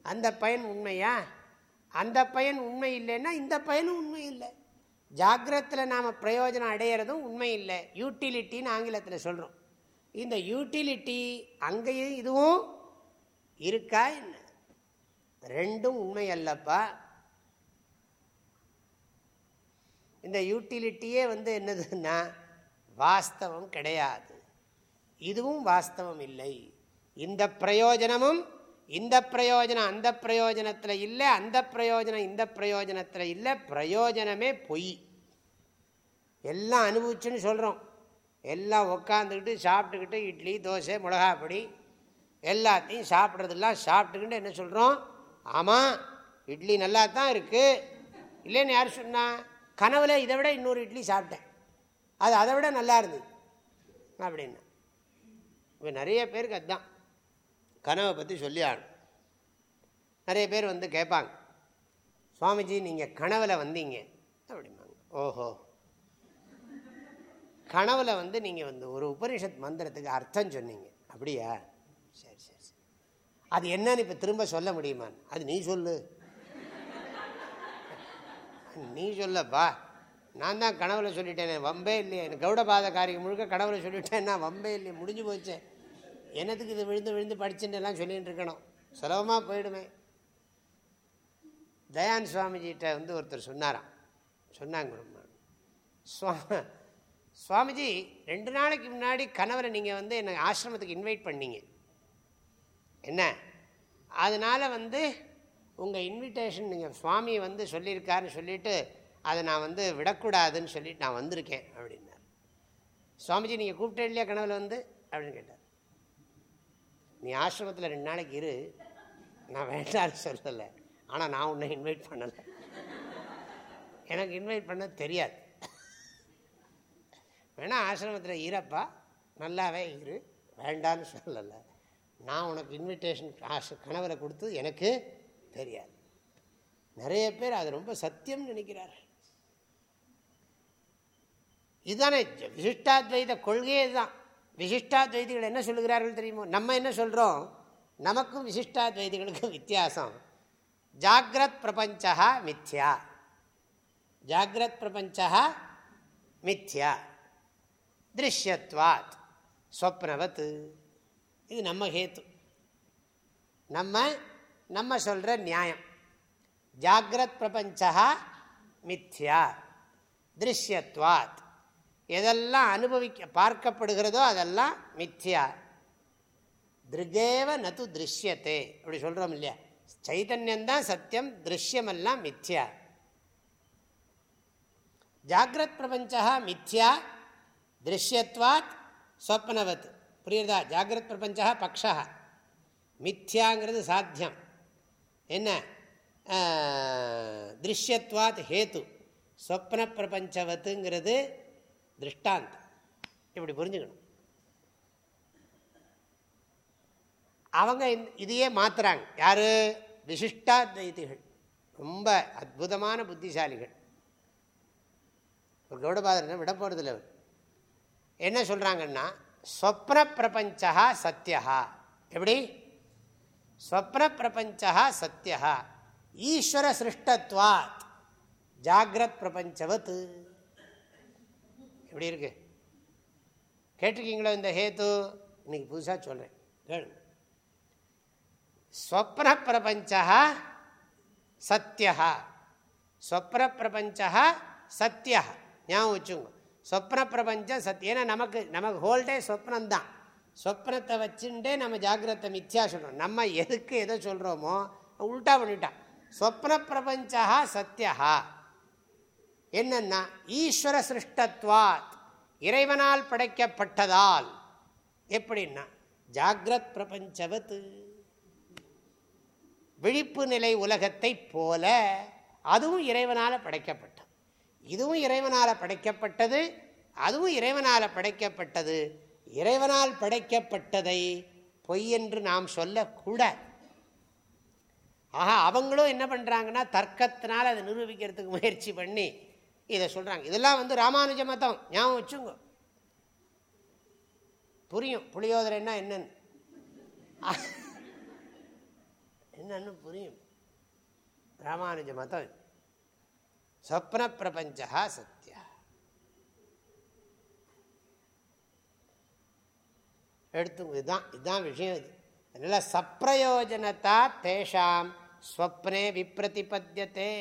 Speaker 1: அந்த பயன் உண்மையா? அந்த பயன் உண்மை இல்லைன்னா இந்த பயனும் உண்மை இல்லை. ஜாகிரத்தில் நாம் பிரயோஜனம் அடையிறதும் உண்மை இல்லை. யூட்டிலிட்டின்னு ஆங்கிலத்தில் சொல்கிறோம் இந்த யூட்டிலிட்டி அங்கேயும் இதுவும் இருக்கா என்ன? ரெண்டும் உண்மை அல்லப்பா. இந்த யூட்டிலிட்டியே வந்து என்னதுன்னா வாஸ்தவம் கிடையாது. இதுவும் வாஸ்தவம் இல்லை. இந்த பிரயோஜனமும் இந்த பிரயோஜனம் அந்த பிரயோஜனத்தில் இல்லை அந்த பிரயோஜனம் இந்த பிரயோஜனத்தில் இல்லை பிரயோஜனமே பொய். எல்லாம் அனுபவிச்சுன்னு சொல்கிறோம் எல்லாம் உக்காந்துக்கிட்டு சாப்பிட்டுக்கிட்டு இட்லி தோசை மிளகாப்பொடி எல்லாத்தையும் சாப்பிட்றதெல்லாம் சாப்பிட்டுக்கிட்டு என்ன சொல்கிறோம் ஆமாம் இட்லி நல்லா தான் இருக்குது இல்லைன்னு யார் சொன்னால் கனவுல இதை விட இன்னொரு இட்லி சாப்பிட்டேன். அது அதை விட நல்லா இருந்தது. அப்படின்னா. இப்போ நிறைய பேருக்கு அதுதான். கனவை பற்றி சொல்லி ஆகணும். நிறைய பேர் வந்து கேட்பாங்க. சுவாமிஜி நீங்கள் கனவில் வந்தீங்க. அப்படிம்பாங்க. ஓஹோ. கனவில் வந்து நீங்கள் வந்து ஒரு உபனிஷத் மந்திரத்துக்கு அர்த்தம் சொன்னீங்க. அப்படியா? சரி சரி சரி. அது என்னன்னு இப்போ திரும்ப சொல்ல முடியுமான்னு? அது நீ சொல்லு. நீ சொல்லப்பா நான் தான் கனவுல சொல்லிட்டேனே வம்பே இல்லையே. எனக்கு கௌடபாத காரியம் முழுக்க கனவுல நான் வம்பே இல்லையே முடிஞ்சு போச்சே. என்னத்துக்கு இது விழுந்து விழுந்து படிச்சுட்டு எல்லாம் சொல்லிகிட்டு இருக்கணும். சுலபமாக போயிடுமே. தயான் சுவாமிஜிகிட்ட வந்து ஒருத்தர் சொன்னாராம். சொன்னாங்க சுவா சுவாமிஜி ரெண்டு நாளைக்கு முன்னாடி கணவரை நீங்கள் வந்து என்னை ஆசிரமத்துக்கு இன்வைட் பண்ணீங்க. என்ன? அதனால் வந்து உங்கள் இன்விடேஷன் நீங்கள் சுவாமியை வந்து சொல்லியிருக்காருன்னு சொல்லிவிட்டு அதை நான் வந்து விடக்கூடாதுன்னு சொல்லிட்டு நான் வந்திருக்கேன் அப்படின்னார். சுவாமிஜி நீங்கள் கூப்பிட்டே இல்லையா கனவில் வந்து? அப்படின்னு கேட்டார். நீ ஆசிரமத்தில் ரெண்டு நாளைக்கு இரு. நான் வேண்டாம்னு சொல்லலை. ஆனால் நான் உன்னை இன்வைட் பண்ணலை. எனக்கு இன்வைட் பண்ண தெரியாது. வேணா ஆசிரமத்தில் ஈரப்பா நல்லாவே இரு. வேண்டான்னு சொல்லலை. நான் உனக்கு இன்விடேஷன் ஆசை கணவரை கொடுத்து எனக்கு தெரியாது. நிறைய பேர் அது ரொம்ப சத்தியம் நினைக்கிறார் இதுதானே விசிஷ்டாத்வைத கொள்கையே தான் விசிஷ்டாத்வைதிகள் என்ன சொல்லுகிறார்கள் தெரியுமோ? நம்ம என்ன சொல்கிறோம் நமக்கும் விசிஷ்டாத்வைதிகளுக்கும் வித்தியாசம். ஜாகிரத் பிரபஞ்சா மித்யா. ஜாகிரத் பிரபஞ்சா மித்யா. திருஷ்யத்வாத். ஸ்வப்னவத். இது நம்ம ஹேத்து. நம்ம நம்ம சொல்கிற நியாயம். ஜாகிரத் பிரபஞ்சா மித்யா திருஷ்யத்வாத். எதெல்லாம் அனுபவிக்க பார்க்கப்படுகிறதோ அதெல்லாம் மித்யா. திருகேவ நது திருஷ்யத்தே அப்படி சொல்கிறோம் இல்லையா? சைதன்யந்தான் சத்தியம் திருஷ்யமெல்லாம் மித்யா. ஜாகிரத் பிரபஞ்சா மித்யா திருஷ்யத்வாத் ஸ்வப்னவத் புரியுறதா? ஜாகிரத் பிரபஞ்சா பக்ஷா மித்யாங்கிறது சாத்தியம். என்ன? திருஷ்யத்வாத் ஹேத்து. சொப்ன பிரபஞ்சவத்துங்கிறது திருஷ்டாந்த். இப்படி புரிஞ்சுக்கணும். அவங்க இதையே மாத்துறாங்க. யாரு? விசிஷ்டாத்வைத்திகள் ரொம்ப அற்புதமான புத்திசாலிகள். ஒரு கௌடபாதர் விட போகிறதில்ல அவர். என்ன சொல்கிறாங்கன்னா சொப்ன பிரபஞ்சா சத்தியா எப்படி? ஸ்வப்ன பிரபஞ்சா சத்தியா ஈஸ்வர சிருஷ்டத்வாத் ஜாகிரத் பிரபஞ்சவத். எப்படி இருக்கு? கேட்டிருக்கீங்களோ இந்த ஹேத்து? இன்னைக்கு புதுசாக சொல்கிறேன் கேளு. ஸ்வப்ன பிரபஞ்சா சத்தியா ஸ்வப்ன பிரபஞ்சா சத்தியா ஞாபகம் வச்சுங்க சொப்ன பிரபஞ்சம் சத்தியம் ஏன்னா நமக்கு நமக்கு ஹோல்டே சொப்னம்தான் சொப்னத்தை வச்சுட்டே நம்ம ஜாகிரத்தை மித்யா சொல்கிறோம் நம்ம எதுக்கு எதை சொல்கிறோமோ உல்ட்டா பண்ணிட்டான். சொப்ன பிரபஞ்சா சத்தியா என்னன்னா ஈஸ்வர சிருஷ்டத்வாத் இறைவனால் படைக்கப்பட்டதால். எப்படின்னா ஜாகிரத் பிரபஞ்சவத்து விழிப்பு நிலை உலகத்தை போல அதுவும் இறைவனால் படைக்கப்பட்டது. இதுவும் இறைவனால் படைக்கப்பட்டது அதுவும் இறைவனால் படைக்கப்பட்டது. இறைவனால் படைக்கப்பட்டதை பொய் என்று நாம் சொல்லக்கூடாது ஆஹா அவங்களும் என்ன பண்ணுறாங்கன்னா தர்க்கத்தினால் அதை நிரூபிக்கிறதுக்கு முயற்சி பண்ணி இதை சொல்கிறாங்க இதெல்லாம் வந்து ராமானுஜ மதம். ஞாபகம் வச்சுங்க புரியும். புளியோதரைன்னா என்னன்னு. என்னன்னு புரியும். ராமானுஜ மதம். சொப்ன பிரபஞ்சா சத்யா எடுத்து இதுதான் இதுதான் விஷயம் இது. அதனால சப்பிரயோஜனத்தா தேஷாம் ஸ்வப்னே விப்ரதிபத்தியத்தே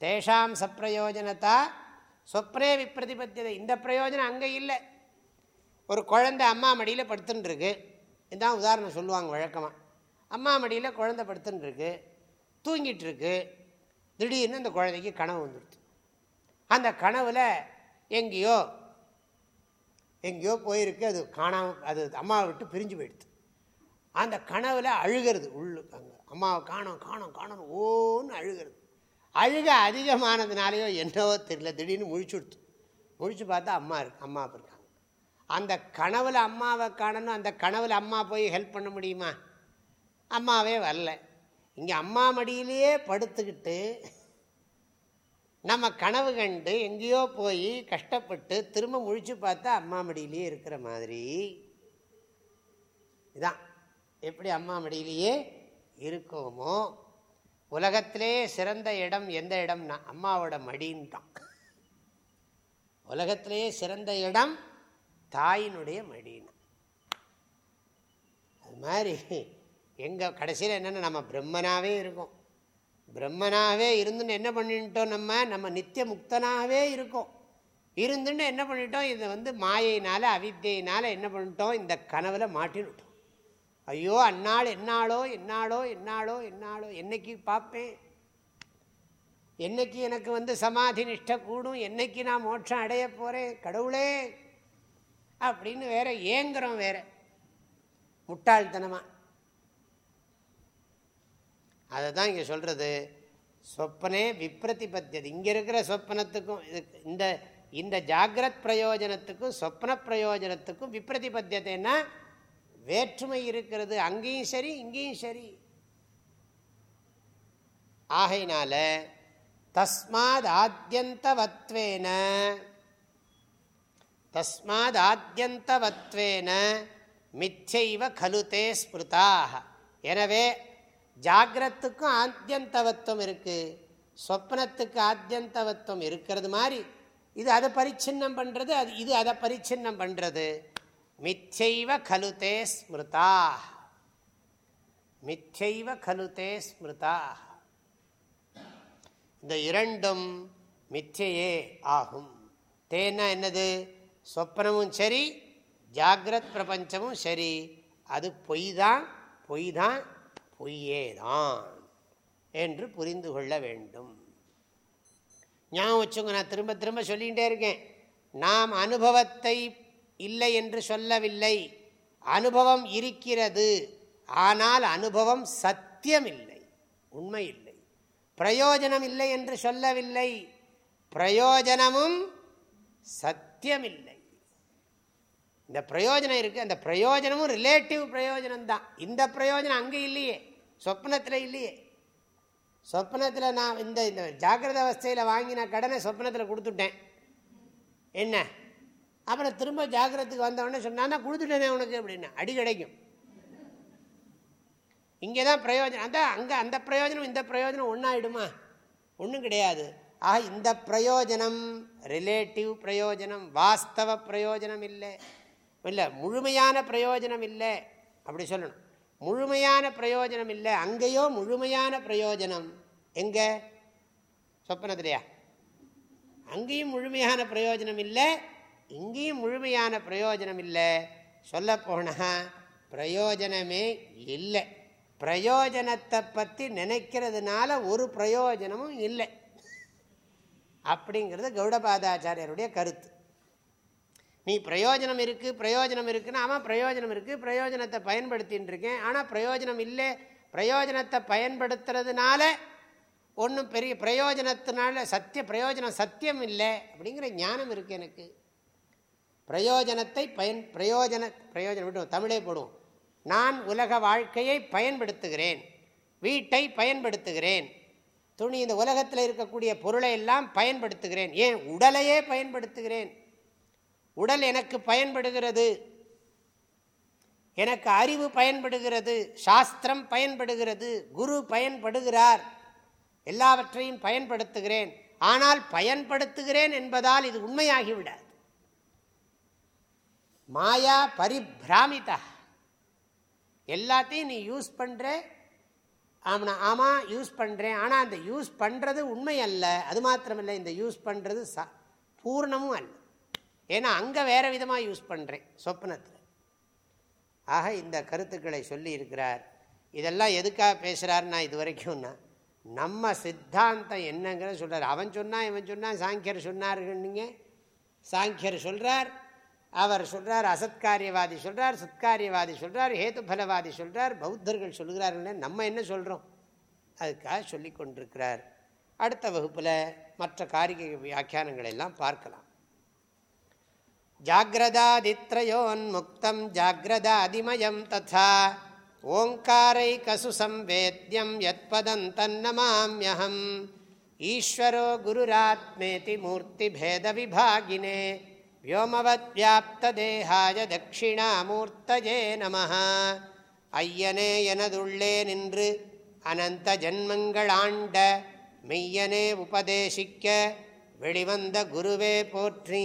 Speaker 1: தேஷாம் சப்பிரயோஜனத்தா சொப்னே விப்ரதிபத்தியதை. இந்த பிரயோஜனம் அங்கே இல்லை. ஒரு குழந்தை அம்மா மடியில் படுத்துட்டுருக்கு இதுதான் உதாரணம் சொல்லுவாங்க வழக்கமாக அம்மா மடியில் குழந்தை படுத்துன்னு தூங்கிட்டுருக்கு திடீர்னு அந்த குழந்தைக்கு கனவு வந்துடுது. அந்த கனவில் எங்கேயோ எங்கேயோ போயிருக்கு அது காணாமல் அது அம்மாவை விட்டு பிரிஞ்சு போயிடுது. அந்த கனவில் அழுகிறது உள்ளு அங்கே. அம்மாவை காணும் காணும் காணும் ஓன்னு அழுகிறது. அழுக அதிகமானதுனாலேயோ என்னவோ தெரியல திடீர்னு முழிச்சுடுத்து முழிச்சு பார்த்தா அம்மா இருக்கு அம்மா இருக்காங்க. அந்த கனவில் அம்மாவை காணணும் அந்த கனவில் அம்மா போய் ஹெல்ப் பண்ண முடியுமா? அம்மாவே வரல. இங்கே அம்மா மடியிலேயே படுத்துக்கிட்டு நம்ம கனவு கண்டு எங்கேயோ போய் கஷ்டப்பட்டு திரும்ப முழிச்சு பார்த்தா அம்மா மடியிலேயே இருக்கிற மாதிரி. இதான். எப்படி அம்மா மடியிலேயே இருக்கோமோ? உலகத்திலே சிறந்த இடம் எந்த இடம்னா அம்மாவோட மடின்ட்டான். உலகத்திலேயே சிறந்த இடம் தாயினுடைய மடின்னு. அது மாதிரி எங்கள் கடைசியில் என்னென்னா நம்ம பிரம்மனாகவே இருக்கோம். பிரம்மனாகவே இருந்துன்னு என்ன பண்ணிட்டோம் நம்ம? நம்ம நித்திய முக்தனாகவே இருக்கோம். இருந்துன்னு என்ன பண்ணிட்டோம்? இதை வந்து மாயினால் அவித்தியினால் என்ன பண்ணிட்டோம்? இந்த கனவில் மாட்டின்னுட்டோம் ஐயோ அந்நாள் என்னாளோ என்னாளோ என்னாளோ என்னாளோ என்னைக்கு பார்ப்பேன்? என்னைக்கு எனக்கு வந்து சமாதி நிஷ்ட கூடும்? என்னைக்கு நான் மோட்சம் அடைய போகிறேன் கடவுளே! அப்படின்னு வேற ஏங்குறோம் வேற. முட்டாள்தனமாக அதை தான் இங்கே சொல்கிறது சொப்பனே விப்ரதிபத்தியது. இங்கே இருக்கிற சொப்பனத்துக்கும் இந்த இந்த ஜாகிரத் பிரயோஜனத்துக்கும் சொப்ன பிரயோஜனத்துக்கும் விப்ரதிபத்தியத்தைன்னா வேற்றுமை இருக்கிறது. அங்கேயும் சரி இங்கேயும் சரி. ஆகையினால தஸ்மாத் ஆத்தியந்தவத்வேன தஸ்மாத் ஆத்தியந்தவத்வேன மிச்சைவ கலுத்தே ஸ்மிருதாக எனவே ஜாகிரத்துக்கும் ஆத்தியந்தவத்துவம் இருக்குது சொப்னத்துக்கு ஆத்தியந்தவத்துவம் இருக்கிறது மாதிரி இது அதை பரிச்சின்னம் பண்ணுறது அது இது அதை பரிச்சின்னம் பண்ணுறது மிச்சைவ கலுதே ஸ்மிருதா. மிச்சைவ கலுதே ஸ்மிருதா. இந்த இரண்டும் மிச்சையே ஆகும். தேன்னா என்னது? சொப்னமும் சரி ஜாகிரத் பிரபஞ்சமும் சரி. அது பொய் தான் பொய் தான் பொய்யேதான் என்று புரிந்து கொள்ள வேண்டும். ஞாபகம் வச்சுங்க நான் திரும்ப திரும்ப சொல்லிகிட்டே இருக்கேன். நாம் அனுபவத்தை இல்லை என்று சொல்லவில்லை. அனுபவம் இருக்கிறது. ஆனால் அனுபவம் சத்தியம் இல்லை உண்மை இல்லை. பிரயோஜனம் இல்லை என்று சொல்லவில்லை. பிரயோஜனமும் சத்தியமில்லை. இந்த பிரயோஜனம் இருக்குது அந்த பிரயோஜனமும் ரிலேட்டிவ் பிரயோஜனம் தான் இந்த பிரயோஜனம் அங்கே இல்லையே. சொப்னத்தில் இல்லையே. சொப்னத்தில் நான் இந்த இந்த ஜாகிரத அவஸ்தையில் வாங்கின கடனை சொப்னத்தில் கொடுத்துட்டேன். என்ன? அப்புறம் திரும்ப ஜாகிரத்துக்கு வந்தவொடனே சொன்னா கொடுத்துட்டேனே உனக்கு அப்படின்னா. அடி கிடைக்கும். இங்கே தான் பிரயோஜனம். அதான் அங்கே அந்த பிரயோஜனம் இந்த பிரயோஜனம் ஒன்றாயிடுமா ஒன்றும் கிடையாது. ஆக இந்த பிரயோஜனம் ரிலேட்டிவ் பிரயோஜனம் வாஸ்தவ பிரயோஜனம் இல்லை. இல்லை முழுமையான பிரயோஜனம் இல்லை. அப்படி சொல்லணும். முழுமையான பிரயோஜனம் இல்லை. அங்கேயோ முழுமையான பிரயோஜனம். எங்கே? சொப்பனத்திலையா? அங்கேயும் முழுமையான பிரயோஜனம் இல்லை. இங்கேயும் முழுமையான பிரயோஜனம் இல்லை. சொல்லப்போனால் பிரயோஜனமே இல்லை. பிரயோஜனத்தை பற்றி நினைக்கிறதுனால ஒரு பிரயோஜனமும் இல்லை. அப்படிங்கிறது கௌடபாதாச்சாரியருடைய கருத்து. நீ பிரயோஜனம் இருக்குது பிரயோஜனம் இருக்குன்னு ஆமாம் பிரயோஜனம் இருக்குது பிரயோஜனத்தை பயன்படுத்தின்னு இருக்கேன் ஆனால் பிரயோஜனம் இல்லை. பிரயோஜனத்தை பயன்படுத்துறதுனால ஒன்றும் பெரிய பிரயோஜனத்தினால சத்திய பிரயோஜனம் சத்தியம் இல்லை அப்படிங்கிற ஞானம் இருக்குது எனக்கு. பிரயோஜனத்தை பயன் பிரயோஜன பிரயோஜனம் விடுவோம் தமிழே போடுவோம். நான் உலக வாழ்க்கையை பயன்படுத்துகிறேன் வீட்டை பயன்படுத்துகிறேன் துணி இந்த உலகத்தில் இருக்கக்கூடிய பொருளை எல்லாம் பயன்படுத்துகிறேன். ஏன் உடலையே பயன்படுத்துகிறேன்? உடல் எனக்கு பயன்படுகிறது. எனக்கு அறிவு பயன்படுகிறது. சாஸ்திரம் பயன்படுகிறது. குரு பயன்படுகிறார். எல்லாவற்றையும் பயன்படுத்துகிறேன். ஆனால் பயன்படுத்துகிறேன் என்பதால் இது உண்மையாகிவிடாது. மாயா பரிபிராமிதா. எல்லாத்தையும் நீ யூஸ் பண்ணுற ஆமாம் ஆமாம் யூஸ் பண்ணுறேன் ஆனால் அந்த யூஸ் பண்ணுறது உண்மை அல்ல அது மாத்திரமில்லை இந்த யூஸ் பண்ணுறது ச பூர்ணமும் அல்ல. ஏன்னா அங்கே வேறு விதமாக யூஸ் பண்ணுறேன் சொப்னத்தில் ஆக இந்த கருத்துக்களை சொல்லி இருக்கிறார். இதெல்லாம் எதுக்காக பேசுகிறாருன்னா இது வரைக்கும்னா நம்ம சித்தாந்தம் என்னங்கிற சொல்கிறார் அவன் சொன்னால் இவன் சொன்னால் சாங்கியர் சொன்னாருங்க சாங்கியர் சொல்கிறார் அவர் சொல்கிறார் அசத்காரியவாதி சொல்கிறார் சத்காரியவாதி சொல்கிறார் ஹேதுபலவாதி சொல்கிறார் பௌத்தர்கள் சொல்கிறார்கள் நம்ம என்ன சொல்கிறோம் அதுக்காக சொல்லி கொண்டிருக்கிறார் அடுத்த வகுப்பில் மற்ற காரிகை வியாக்கியானங்களை எல்லாம் பார்க்கலாம். ஜாகிரதாதித்ரயோன்முக்தம் ஜாகிரதாதிமயம் ததா ஓங்காரை கசு சம்வேத்யம் யத் பதம் தன்னமாமியகம் ஈஸ்வரோ குருராத்மேதி மூர்த்தி பேத விபாகினே வியோமவத் வியாப்ததேகாய தட்சிணாமூர்த்தஜே நம ஐயனே எனதுள்ளே நின்று அனந்த ஜன்மங்களாண்ட மெய்யனே உபதேசிக்க வெளிவந்த குருவே போற்றி।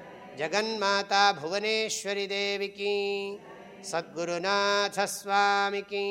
Speaker 1: जगन्माता भुवनेश्वरी देवी की सद्गुरुनाथ स्वामी की।